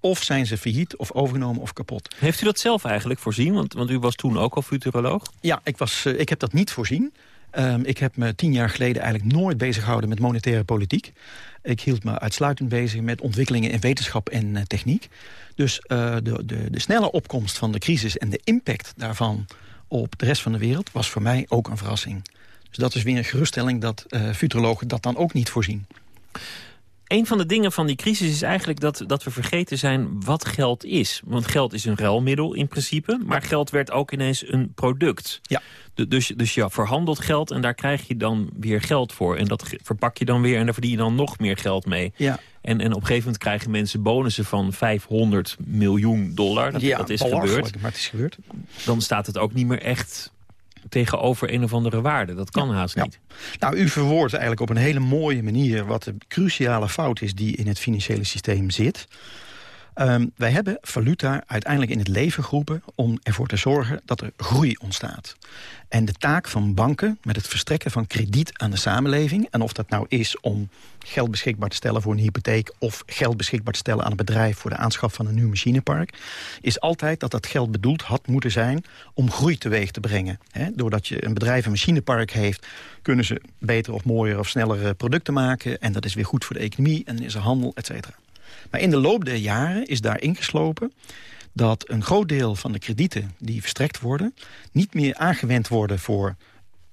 of zijn ze failliet of overgenomen of kapot. Heeft u dat zelf eigenlijk voorzien? Want, want u was toen ook al futuroloog. Ja, ik, was, uh, ik heb dat niet voorzien. Um, ik heb me tien jaar geleden eigenlijk nooit bezig gehouden met monetaire politiek. Ik hield me uitsluitend bezig met ontwikkelingen in wetenschap en uh, techniek. Dus uh, de, de, de snelle opkomst van de crisis en de impact daarvan op de rest van de wereld... was voor mij ook een verrassing. Dus dat is weer een geruststelling dat uh, futurologen dat dan ook niet voorzien. Een van de dingen van die crisis is eigenlijk dat, dat we vergeten zijn wat geld is. Want geld is een ruilmiddel in principe, maar geld werd ook ineens een product. Ja. dus, dus je verhandelt geld en daar krijg je dan weer geld voor. En dat verpak je dan weer en daar verdien je dan nog meer geld mee. Ja. En, en op een gegeven moment krijgen mensen bonussen van 500 miljoen dollar. Dat, ja, dat is gebeurd. Maar het is gebeurd. Dan staat het ook niet meer echt tegenover een of andere waarde. Dat kan ja, haast ja. niet. Nou, u verwoordt eigenlijk op een hele mooie manier... wat de cruciale fout is die in het financiële systeem zit. Ehm, wij hebben valuta uiteindelijk in het leven geroepen... om ervoor te zorgen dat er groei ontstaat. En de taak van banken met het verstrekken van krediet aan de samenleving... en of dat nou is om geld beschikbaar te stellen voor een hypotheek... of geld beschikbaar te stellen aan een bedrijf voor de aanschaf van een nieuw machinepark... is altijd dat dat geld bedoeld had moeten zijn om groei teweeg te brengen. doordat je een bedrijf een machinepark heeft... kunnen ze beter of mooier of sneller producten maken... en dat is weer goed voor de economie en is er handel, et cetera. Maar in de loop der jaren is daar ingeslopen dat een groot deel van de kredieten die verstrekt worden... niet meer aangewend worden voor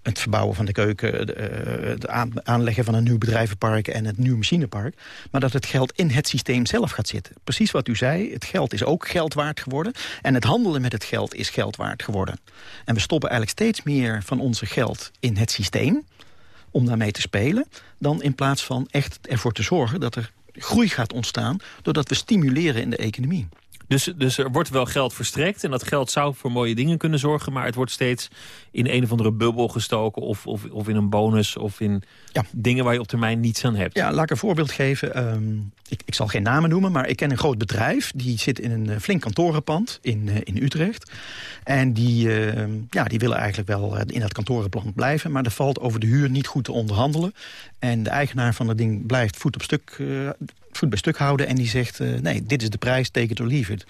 het verbouwen van de keuken... Eh, het aanleggen van een nieuw bedrijvenpark en het nieuw machinepark... maar dat het geld in het systeem zelf gaat zitten. Precies wat u zei, het geld is ook geld waard geworden... en het handelen met het geld is geld waard geworden. En we stoppen eigenlijk steeds meer van onze geld in het systeem om daarmee te spelen... dan in plaats van echt ervoor te zorgen dat er groei gaat ontstaan... doordat we stimuleren in de economie. Dus, dus er wordt wel geld verstrekt en dat geld zou voor mooie dingen kunnen zorgen... maar het wordt steeds in een of andere bubbel gestoken... of, of, of in een bonus of in ja. dingen waar je op termijn niets aan hebt. Ja, laat ik een voorbeeld geven. Ehm, ik, ik, zal geen namen noemen, maar ik ken een groot bedrijf... die zit in een uh, flink kantorenpand in, uh, in Utrecht. En die, uh, ja, die willen eigenlijk wel in dat kantorenpand blijven... maar er valt over de huur niet goed te onderhandelen. En de eigenaar van dat ding blijft voet op stuk voet bij stuk houden en die zegt... Uh, nee, dit is de prijs, take it or leave it.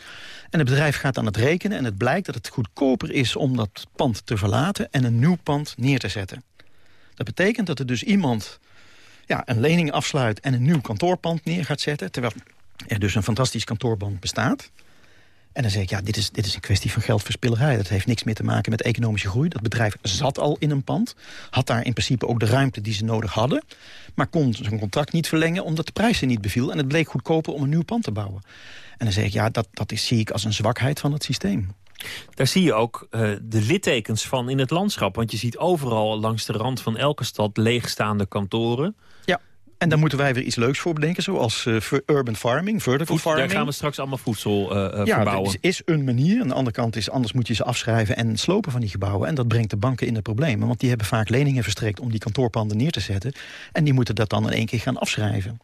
En het bedrijf gaat aan het rekenen en het blijkt dat het goedkoper is... om dat pand te verlaten en een nieuw pand neer te zetten. Dat betekent dat er dus iemand ja, een lening afsluit... en een nieuw kantoorpand neer gaat zetten... terwijl er dus een fantastisch kantoorpand bestaat... En dan zeg ik, ja, dit is, dit is een kwestie van geldverspillerij. Dat heeft niks meer te maken met economische groei. Dat bedrijf zat al in een pand. Had daar in principe ook de ruimte die ze nodig hadden. Maar kon zijn contract niet verlengen omdat de prijzen niet beviel. En het bleek goedkoper om een nieuw pand te bouwen. En dan zeg ik, ja, dat, dat is, zie ik als een zwakheid van het systeem. Daar zie je ook uh, de littekens van in het landschap. Want je ziet overal langs de rand van elke stad leegstaande kantoren. Ja. En daar moeten wij weer iets leuks voor bedenken, zoals uh, urban farming, vertical farming. Daar gaan we straks allemaal voedsel uh, ja, verbouwen. Ja, is een manier. Aan de andere kant is, anders moet je ze afschrijven en slopen van die gebouwen. En dat brengt de banken in de problemen. Want die hebben vaak leningen verstrekt om die kantoorpanden neer te zetten. En die moeten dat dan in één keer gaan afschrijven.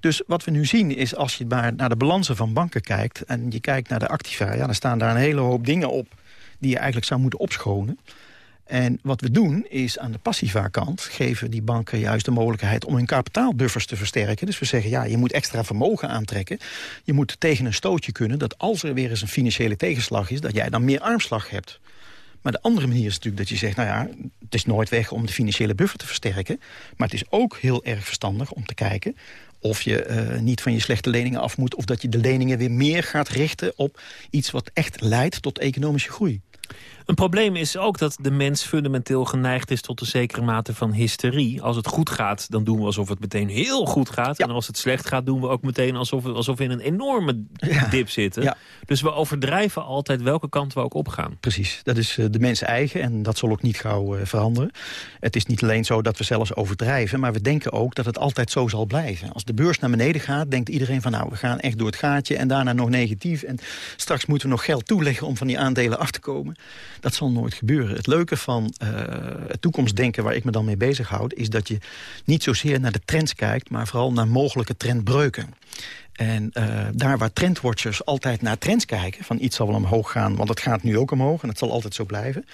Dus wat we nu zien is, als je maar naar de balansen van banken kijkt... en je kijkt naar de activa, ja, dan staan daar een hele hoop dingen op... die je eigenlijk zou moeten opschonen. En wat we doen is aan de passiva kant geven die banken juist de mogelijkheid om hun kapitaalbuffers te versterken. Dus we zeggen ja, je moet extra vermogen aantrekken. Je moet tegen een stootje kunnen dat als er weer eens een financiële tegenslag is, dat jij dan meer armslag hebt. Maar de andere manier is natuurlijk dat je zegt... nou ja, het is nooit weg om de financiële buffer te versterken. Maar het is ook heel erg verstandig om te kijken... of je uh, niet van je slechte leningen af moet... of dat je de leningen weer meer gaat richten op iets wat echt leidt tot economische groei. Een probleem is ook dat de mens fundamenteel geneigd is tot een zekere mate van hysterie. Als het goed gaat, dan doen we alsof het meteen heel goed gaat. En als het slecht gaat, doen we ook meteen alsof we, alsof we in een enorme dip zitten. Dus we overdrijven altijd welke kant we ook opgaan. Precies, dat is eh, de mens eigen en dat zal ook niet gauw uh, veranderen. Het is niet alleen zo dat we zelfs overdrijven, maar we denken ook dat het altijd zo zal blijven. Als de beurs naar beneden gaat, denkt iedereen van nou, we gaan echt door het gaatje en daarna nog negatief. En straks moeten we nog geld toeleggen om van die aandelen af te komen. Dat zal nooit gebeuren. Het leuke van uh, het toekomstdenken waar ik me dan mee bezighoud... is dat je niet zozeer naar de trends kijkt... maar vooral naar mogelijke trendbreuken. En uh, daar waar trendwatchers altijd naar trends kijken... van iets zal wel omhoog gaan, want het gaat nu ook omhoog... en het zal altijd zo blijven...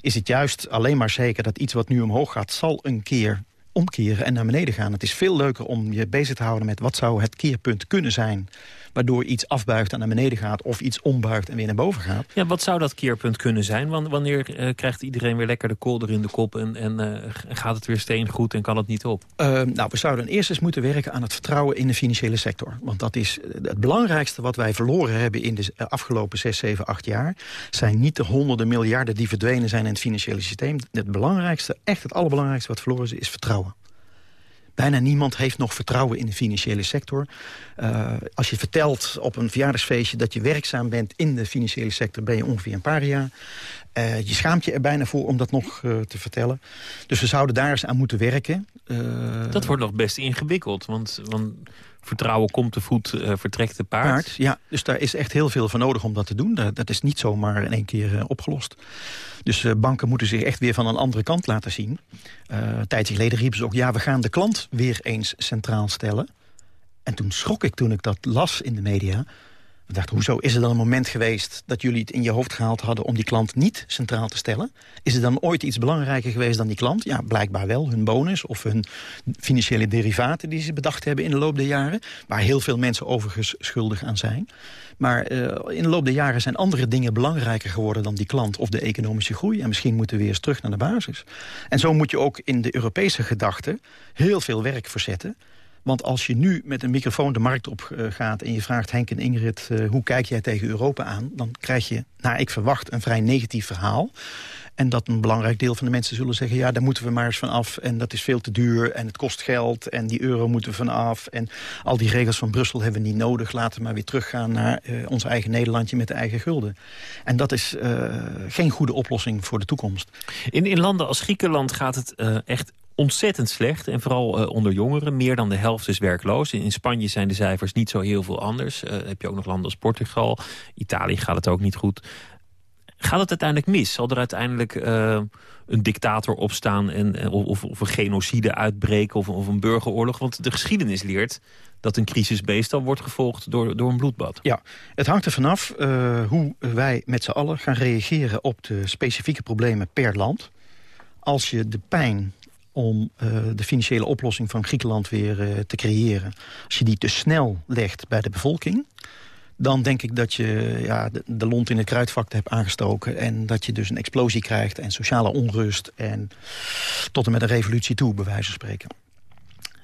is het juist alleen maar zeker dat iets wat nu omhoog gaat... zal een keer omkeren en naar beneden gaan. Het is veel leuker om je bezig te houden met wat zou het keerpunt kunnen zijn waardoor iets afbuigt en naar beneden gaat... of iets ombuigt en weer naar boven gaat. Ja, wat zou dat keerpunt kunnen zijn? Wanneer uh, krijgt iedereen weer lekker de kolder in de kop... en, en uh, gaat het weer steen goed en kan het niet op? Uh, nou, we zouden eerst eens moeten werken aan het vertrouwen in de financiële sector. Want dat is het belangrijkste wat wij verloren hebben... in de afgelopen 6, 7, 8 jaar... zijn niet de honderden miljarden die verdwenen zijn in het financiële systeem. Het belangrijkste, echt het allerbelangrijkste wat verloren is, is vertrouwen. Bijna niemand heeft nog vertrouwen in de financiële sector. Uh, als je vertelt op een verjaardagsfeestje dat je werkzaam bent in de financiële sector... ben je ongeveer een paar jaar. Uh, je schaamt je er bijna voor om dat nog uh, te vertellen. Dus we zouden daar eens aan moeten werken. dat wordt nog best ingewikkeld, want... want vertrouwen komt te voet, uh, vertrekt de paard. Ja, dus daar is echt heel veel voor nodig om dat te doen. Dat, dat is niet zomaar in één keer uh, opgelost. Dus uh, banken moeten zich echt weer van een andere kant laten zien. een tijdje geleden riepen ze ook... ja, we gaan de klant weer eens centraal stellen. En toen schrok ik toen ik dat las in de media We dachten, hoezo is er dan een moment geweest dat jullie het in je hoofd gehaald hadden om die klant niet centraal te stellen? Is er dan ooit iets belangrijker geweest dan die klant? Ja, blijkbaar wel. Hun bonus of hun financiële derivaten die ze bedacht hebben in de loop der jaren. Waar heel veel mensen overigens schuldig aan zijn. Maar uh, in de loop der jaren zijn andere dingen belangrijker geworden dan die klant of de economische groei. En misschien moeten we weer eens terug naar de basis. En zo moet je ook in de Europese gedachte heel veel werk verzetten. Want als je nu met een microfoon de markt op uh, gaat... en je vraagt Henk en Ingrid, uh, hoe kijk jij tegen Europa aan... dan krijg je, naar ik verwacht, een vrij negatief verhaal. En dat een belangrijk deel van de mensen zullen zeggen... ja, daar moeten we maar eens van af en dat is veel te duur... en het kost geld en die euro moeten we vanaf... en al die regels van Brussel hebben we niet nodig. Laten we maar weer teruggaan naar uh, ons eigen Nederlandje met de eigen gulden. En dat is geen goede oplossing voor de toekomst. In, in landen als Griekenland gaat het uh, echt ontzettend slecht. En vooral uh, onder jongeren. Meer dan de helft is werkloos. In Spanje zijn de cijfers niet zo heel veel anders. Uh, heb je ook nog landen als Portugal. Italië gaat het ook niet goed. Gaat het uiteindelijk mis? Zal er uiteindelijk uh, een dictator opstaan... En, of, of een genocide uitbreken of, of een burgeroorlog? Want de geschiedenis leert dat een crisis meestal wordt gevolgd door, door een bloedbad. Ja, het hangt er vanaf hoe wij met z'n allen gaan reageren... op de specifieke problemen per land. Als je de pijn om uh, de financiële oplossing van Griekenland weer uh, te creëren. Als je die te snel legt bij de bevolking... dan denk ik dat je ja, de, lont in het kruidvak hebt aangestoken... en dat je dus een explosie krijgt en sociale onrust... en tot en met een revolutie toe, bij wijze van spreken.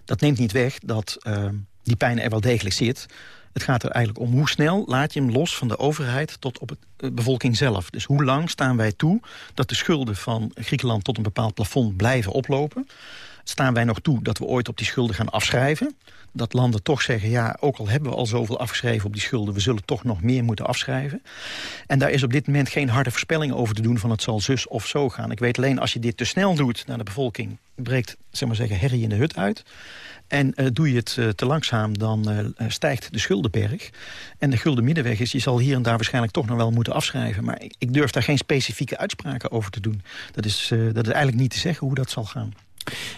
Dat neemt niet weg dat uh, die pijn er wel degelijk zit... Het gaat er eigenlijk om hoe snel laat je hem los van de overheid tot op de bevolking zelf. Dus hoe lang staan wij toe dat de schulden van Griekenland tot een bepaald plafond blijven oplopen? Staan wij nog toe dat we ooit op die schulden gaan afschrijven? Dat landen toch zeggen, ja, ook al hebben we al zoveel afgeschreven op die schulden... we zullen toch nog meer moeten afschrijven. En daar is op dit moment geen harde voorspelling over te doen... van het zal zus of zo gaan. Ik weet alleen, als je dit te snel doet naar de bevolking... breekt, zeg maar zeggen, herrie in de hut uit. En uh, doe je het uh, te langzaam, dan uh, stijgt de schuldenberg. En de gulden middenweg is, je zal hier en daar waarschijnlijk toch nog wel moeten afschrijven. Maar ik, ik durf daar geen specifieke uitspraken over te doen. Dat is, dat is eigenlijk niet te zeggen hoe dat zal gaan.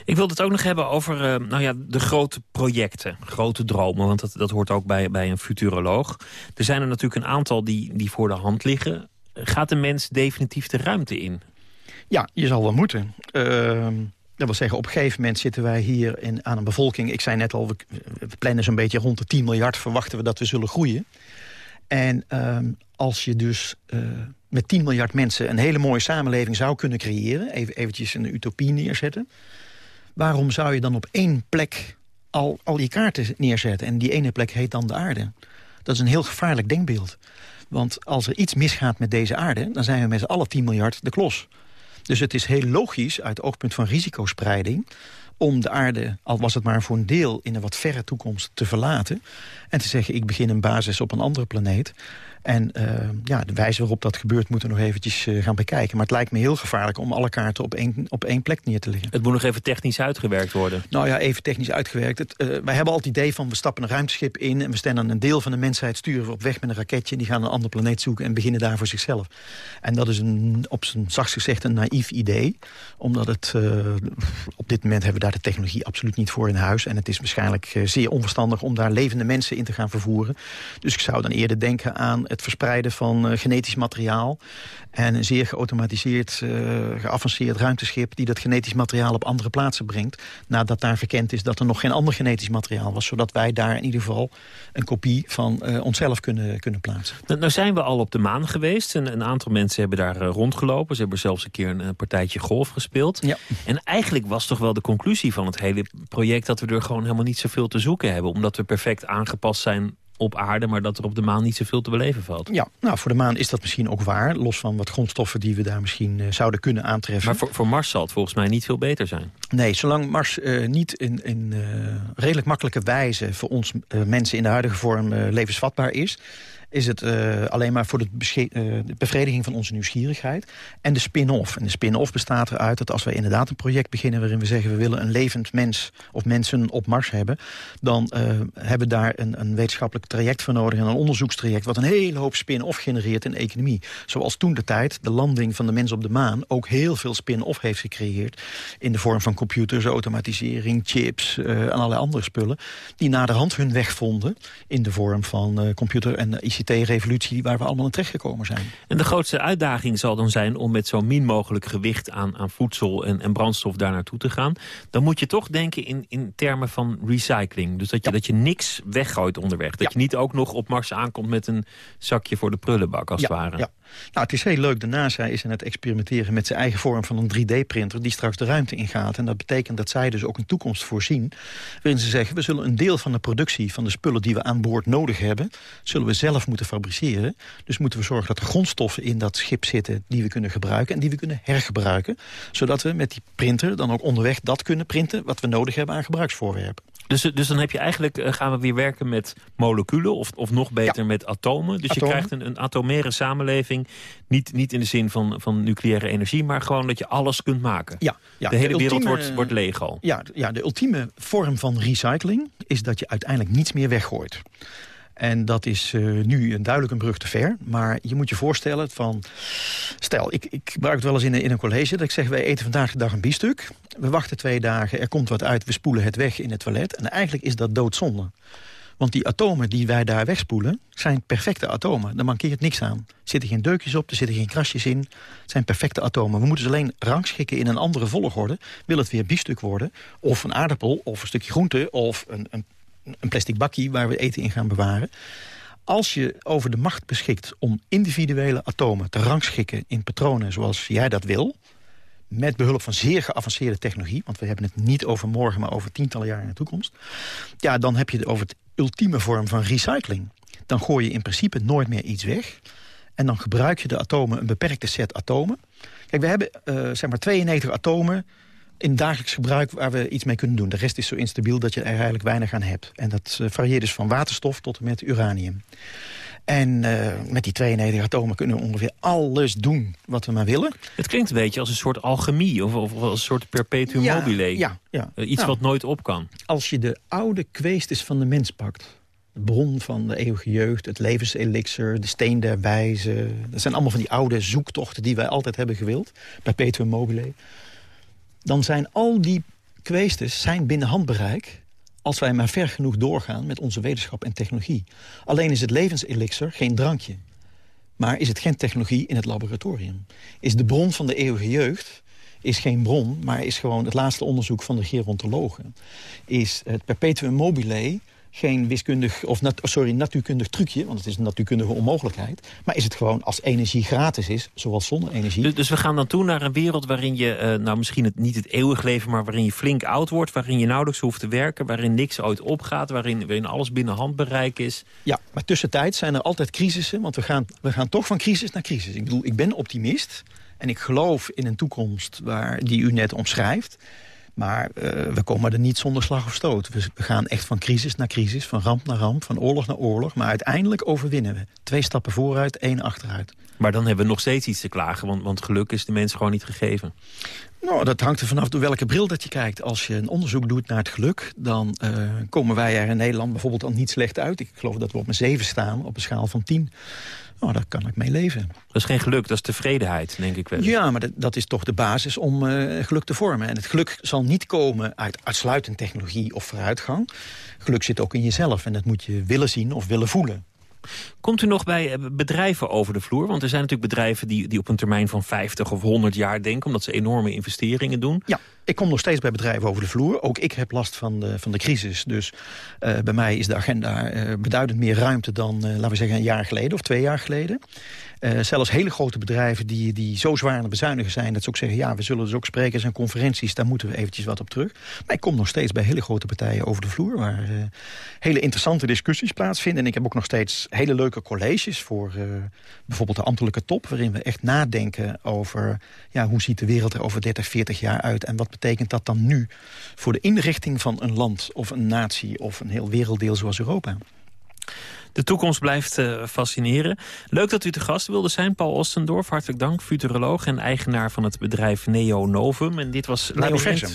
Ik wil het ook nog hebben over uh, nou ja, de grote projecten, grote dromen. Want dat, dat hoort ook bij, bij een futuroloog. Er zijn er natuurlijk een aantal die, die voor de hand liggen. Gaat de mens definitief de ruimte in? Ja, je zal wel moeten. Uh, dat wil zeggen, op een gegeven moment zitten wij hier in, aan een bevolking... ik zei net al, we, plannen zo'n beetje rond de 10 miljard... verwachten we dat we zullen groeien. En um, als je dus uh, met 10 miljard mensen... een hele mooie samenleving zou kunnen creëren... even eventjes een utopie neerzetten... waarom zou je dan op één plek al, al je kaarten neerzetten? En die ene plek heet dan de aarde. Dat is een heel gevaarlijk denkbeeld. Want als er iets misgaat met deze aarde... dan zijn we met z'n allen 10 miljard de klos. Dus het is heel logisch uit het oogpunt van risicospreiding om de aarde, al was het maar voor een deel... in een wat verre toekomst te verlaten. En te zeggen, ik begin een basis op een andere planeet. En uh, ja, de wijze waarop dat gebeurt moeten we nog eventjes uh, gaan bekijken. Maar het lijkt me heel gevaarlijk om alle kaarten op één, op één plek neer te leggen. Het moet nog even technisch uitgewerkt worden. Nou ja, even technisch uitgewerkt. Het, uh, wij hebben al het idee van we stappen een ruimteschip in... en we stellen een deel van de mensheid sturen we op weg met een raketje... en die gaan een andere planeet zoeken en beginnen daar voor zichzelf. En dat is een, op zijn zachtst gezegd een naïef idee. Omdat het op dit moment hebben we daar de technologie absoluut niet voor in huis. En het is waarschijnlijk zeer onverstandig om daar levende mensen in te gaan vervoeren. Dus ik zou dan eerder denken aan het verspreiden van uh, genetisch materiaal. En een zeer geautomatiseerd, uh, geavanceerd ruimteschip... die dat genetisch materiaal op andere plaatsen brengt... nadat daar verkend is dat er nog geen ander genetisch materiaal was... zodat wij daar in ieder geval een kopie van uh, onszelf kunnen, kunnen plaatsen. Nou, nou, zijn we al op de maan geweest. En een aantal mensen hebben daar rondgelopen. Ze hebben zelfs een keer een partijtje golf gespeeld. Ja. En eigenlijk was toch wel de conclusie van het hele project... dat we er gewoon helemaal niet zoveel te zoeken hebben. Omdat we perfect aangepast zijn op aarde... maar dat er op de maan niet zoveel te beleven valt. Ja, nou, voor de maan is dat misschien ook waar. Los van wat grondstoffen die we daar misschien uh, zouden kunnen aantreffen. Maar voor, voor Mars zal het volgens mij niet veel beter zijn. Nee, zolang Mars uh, niet in, in uh, redelijk makkelijke wijze... voor ons mensen in de huidige vorm levensvatbaar is is het uh, alleen maar voor de, uh, de, bevrediging van onze nieuwsgierigheid. En de spin-off. En de spin-off bestaat eruit dat als we inderdaad een project beginnen... waarin we zeggen we willen een levend mens of mensen op Mars hebben... dan uh, hebben we daar een, een, wetenschappelijk traject voor nodig... en een onderzoekstraject wat een hele hoop spin-off genereert in de economie. Zoals toen de tijd de landing van de mens op de maan... ook heel veel spin-off heeft gecreëerd... in de vorm van computers, automatisering, chips en allerlei andere spullen... die naderhand hun weg vonden in de vorm van computer- en ICT ICT-revolutie waar we allemaal in terechtgekomen zijn. En de grootste uitdaging zal dan zijn om met zo min mogelijk gewicht aan, aan voedsel en, en brandstof daar naartoe te gaan. Dan moet je toch denken in, in termen van recycling. Dus dat je, dat je niks weggooit onderweg. Dat je niet ook nog op Mars aankomt met een zakje voor de prullenbak als het ware. Ja. Nou, het is heel leuk. De NASA is aan het experimenteren met zijn eigen vorm van een 3D-printer... die straks de ruimte ingaat. En dat betekent dat zij dus ook een toekomst voorzien... waarin ze zeggen, we zullen een deel van de productie van de spullen... die we aan boord nodig hebben, zullen we zelf moeten fabriceren. Dus moeten we zorgen dat er grondstoffen in dat schip zitten... die we kunnen gebruiken en die we kunnen hergebruiken. Zodat we met die printer dan ook onderweg dat kunnen printen... wat we nodig hebben aan gebruiksvoorwerpen. Dus, dus dan heb je eigenlijk, eh, gaan we weer werken met moleculen of, of nog beter met atomen. Dus je krijgt een, een atomaire samenleving. Niet, niet in de zin van, van nucleaire energie, maar gewoon dat je alles kunt maken. Ja, ja. de hele wereld wordt, wordt Lego. Ja, ja, de ultieme vorm van recycling is dat je uiteindelijk niets meer weggooit. En dat is uh, nu een duidelijk een brug te ver. Maar je moet je voorstellen van... Stel, ik, ik gebruik het wel eens in, in een college... dat ik zeg, wij eten vandaag de dag een biefstuk. We wachten twee dagen, er komt wat uit, we spoelen het weg in het toilet. En eigenlijk is dat doodzonde. Want die atomen die wij daar wegspoelen, zijn perfecte atomen. Daar mankeert niks aan. Er zitten geen deukjes op, er zitten geen krasjes in. Het zijn perfecte atomen. We moeten ze alleen rangschikken in een andere volgorde. Wil het weer biefstuk worden, of een aardappel, of een stukje groente... of een, een een plastic bakkie waar we eten in gaan bewaren. Als je over de macht beschikt om individuele atomen te rangschikken in patronen zoals jij dat wil met behulp van zeer geavanceerde technologie... want we hebben het niet over morgen, maar over tientallen jaren in de toekomst... ja, dan heb je het over het ultieme vorm van recycling. Dan gooi je in principe nooit meer iets weg... en dan gebruik je de atomen, een beperkte set atomen. Kijk, we hebben uh, zeg maar 92 atomen in dagelijks gebruik waar we iets mee kunnen doen. De rest is zo instabiel dat je er eigenlijk weinig aan hebt. En dat uh, varieert dus van waterstof tot en met uranium. En uh, met die 92 atomen kunnen we ongeveer alles doen wat we maar willen. Het klinkt een beetje als een soort alchemie of, of als een soort perpetuum ja, mobile. Ja, ja. Uh, iets nou, wat nooit op kan. Als je de oude kweestes van de mens pakt... de bron van de eeuwige jeugd, het levenselixer, de steen der wijze... dat zijn allemaal van die oude zoektochten die wij altijd hebben gewild. Perpetuum mobile dan zijn al die kweestes zijn binnen handbereik... als wij maar ver genoeg doorgaan met onze wetenschap en technologie. Alleen is het levenselixer geen drankje. Maar is het geen technologie in het laboratorium. Is de bron van de eeuwige jeugd is geen bron, maar is gewoon het laatste onderzoek van de gerontologen. Is het perpetuum mobile geen wiskundig of nat, sorry, natuurkundig trucje, want het is een natuurkundige onmogelijkheid. Maar is het gewoon als energie gratis is, zoals zonne-energie. Dus, dus, we gaan dan toe naar een wereld waarin je, uh, nou misschien het, niet het eeuwig leven, maar waarin je flink oud wordt, waarin je nauwelijks hoeft te werken, waarin niks ooit opgaat, waarin, waarin alles binnen handbereik is. Ja, maar tussentijd zijn er altijd crisissen, want we gaan, we gaan toch van crisis naar crisis. Ik bedoel, ik ben optimist en ik geloof in een toekomst waar, die u net omschrijft. Maar uh, we komen er niet zonder slag of stoot. We gaan echt van crisis naar crisis, van ramp naar ramp, van oorlog naar oorlog. Maar uiteindelijk overwinnen we. Twee stappen vooruit, één achteruit. Maar dan hebben we nog steeds iets te klagen, want, want geluk is de mens gewoon niet gegeven. Nou, dat hangt er vanaf door welke bril dat je kijkt. Als je een onderzoek doet naar het geluk... dan uh, komen wij er in Nederland bijvoorbeeld al niet slecht uit. Ik geloof dat we op een 7 staan, op een schaal van 10. Nou, daar kan ik mee leven. Dat is geen geluk, dat is tevredenheid, denk ik wel. Ja, maar dat, dat is toch de basis om uh, geluk te vormen. En het geluk zal niet komen uit uitsluitend technologie of vooruitgang. Geluk zit ook in jezelf en dat moet je willen zien of willen voelen. Komt u nog bij bedrijven over de vloer? Want er zijn natuurlijk bedrijven die, die op een termijn van 50 of 100 jaar denken... omdat ze enorme investeringen doen. Ja, ik kom nog steeds bij bedrijven over de vloer. Ook ik heb last van de, van de crisis. Dus uh, bij mij is de agenda uh, beduidend meer ruimte dan, laten we zeggen, een jaar geleden of twee jaar geleden. Uh, zelfs hele grote bedrijven die, die zo zwaar aan het bezuinigen zijn... dat ze ook zeggen, ja, we zullen dus ook sprekers en conferenties... daar moeten we eventjes wat op terug. Maar ik kom nog steeds bij hele grote partijen over de vloer... waar uh, hele interessante discussies plaatsvinden. En ik heb ook nog steeds hele leuke colleges voor uh, bijvoorbeeld de ambtelijke top... waarin we echt nadenken over ja, hoe ziet de wereld er over 30, 40 jaar uit... en wat betekent dat dan nu voor de inrichting van een land of een natie... of een heel werelddeel zoals Europa. De toekomst blijft uh, fascineren. Leuk dat u te gast wilde zijn, Paul Ostendorf. Hartelijk dank, futuroloog en eigenaar van het bedrijf Neo Novum. En dit was Neoversum.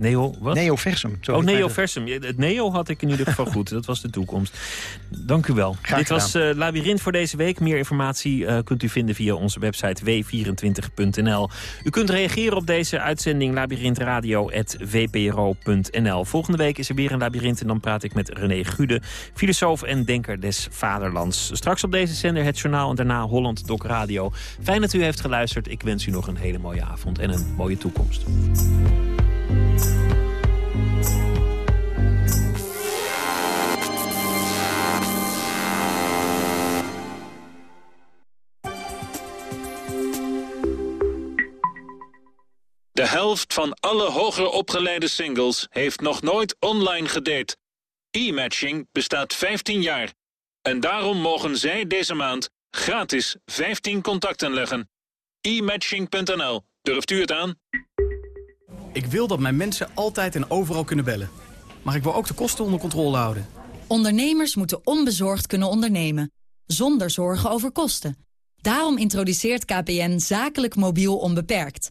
Neo, wat? Neoversum. zo Oh, Neoversum. Ja, Het Neo had ik in ieder geval *laughs* goed. Dat was de toekomst. Dank u wel. Graag Dit was eh Labyrinth voor deze week. Meer informatie eh, kunt u vinden via onze website w24.nl. U kunt reageren op deze uitzending labyrinthradio.vpro.nl. Volgende week is er weer een labyrinth en dan praat ik met René Gude, filosoof en denker des vaderlands. Straks op deze zender het journaal en daarna Holland Doc Radio. Fijn dat u heeft geluisterd. Ik wens u nog een hele mooie avond en een mooie toekomst. Helft van alle hoger opgeleide singles heeft nog nooit online gedate. E-matching bestaat 15 jaar. En daarom mogen zij deze maand gratis 15 contacten leggen. E-matching.nl. Durft u het aan? Ik wil dat mijn mensen altijd en overal kunnen bellen. Maar ik wil ook de kosten onder controle houden. Ondernemers moeten onbezorgd kunnen ondernemen. Zonder zorgen over kosten. Daarom introduceert KPN zakelijk mobiel onbeperkt.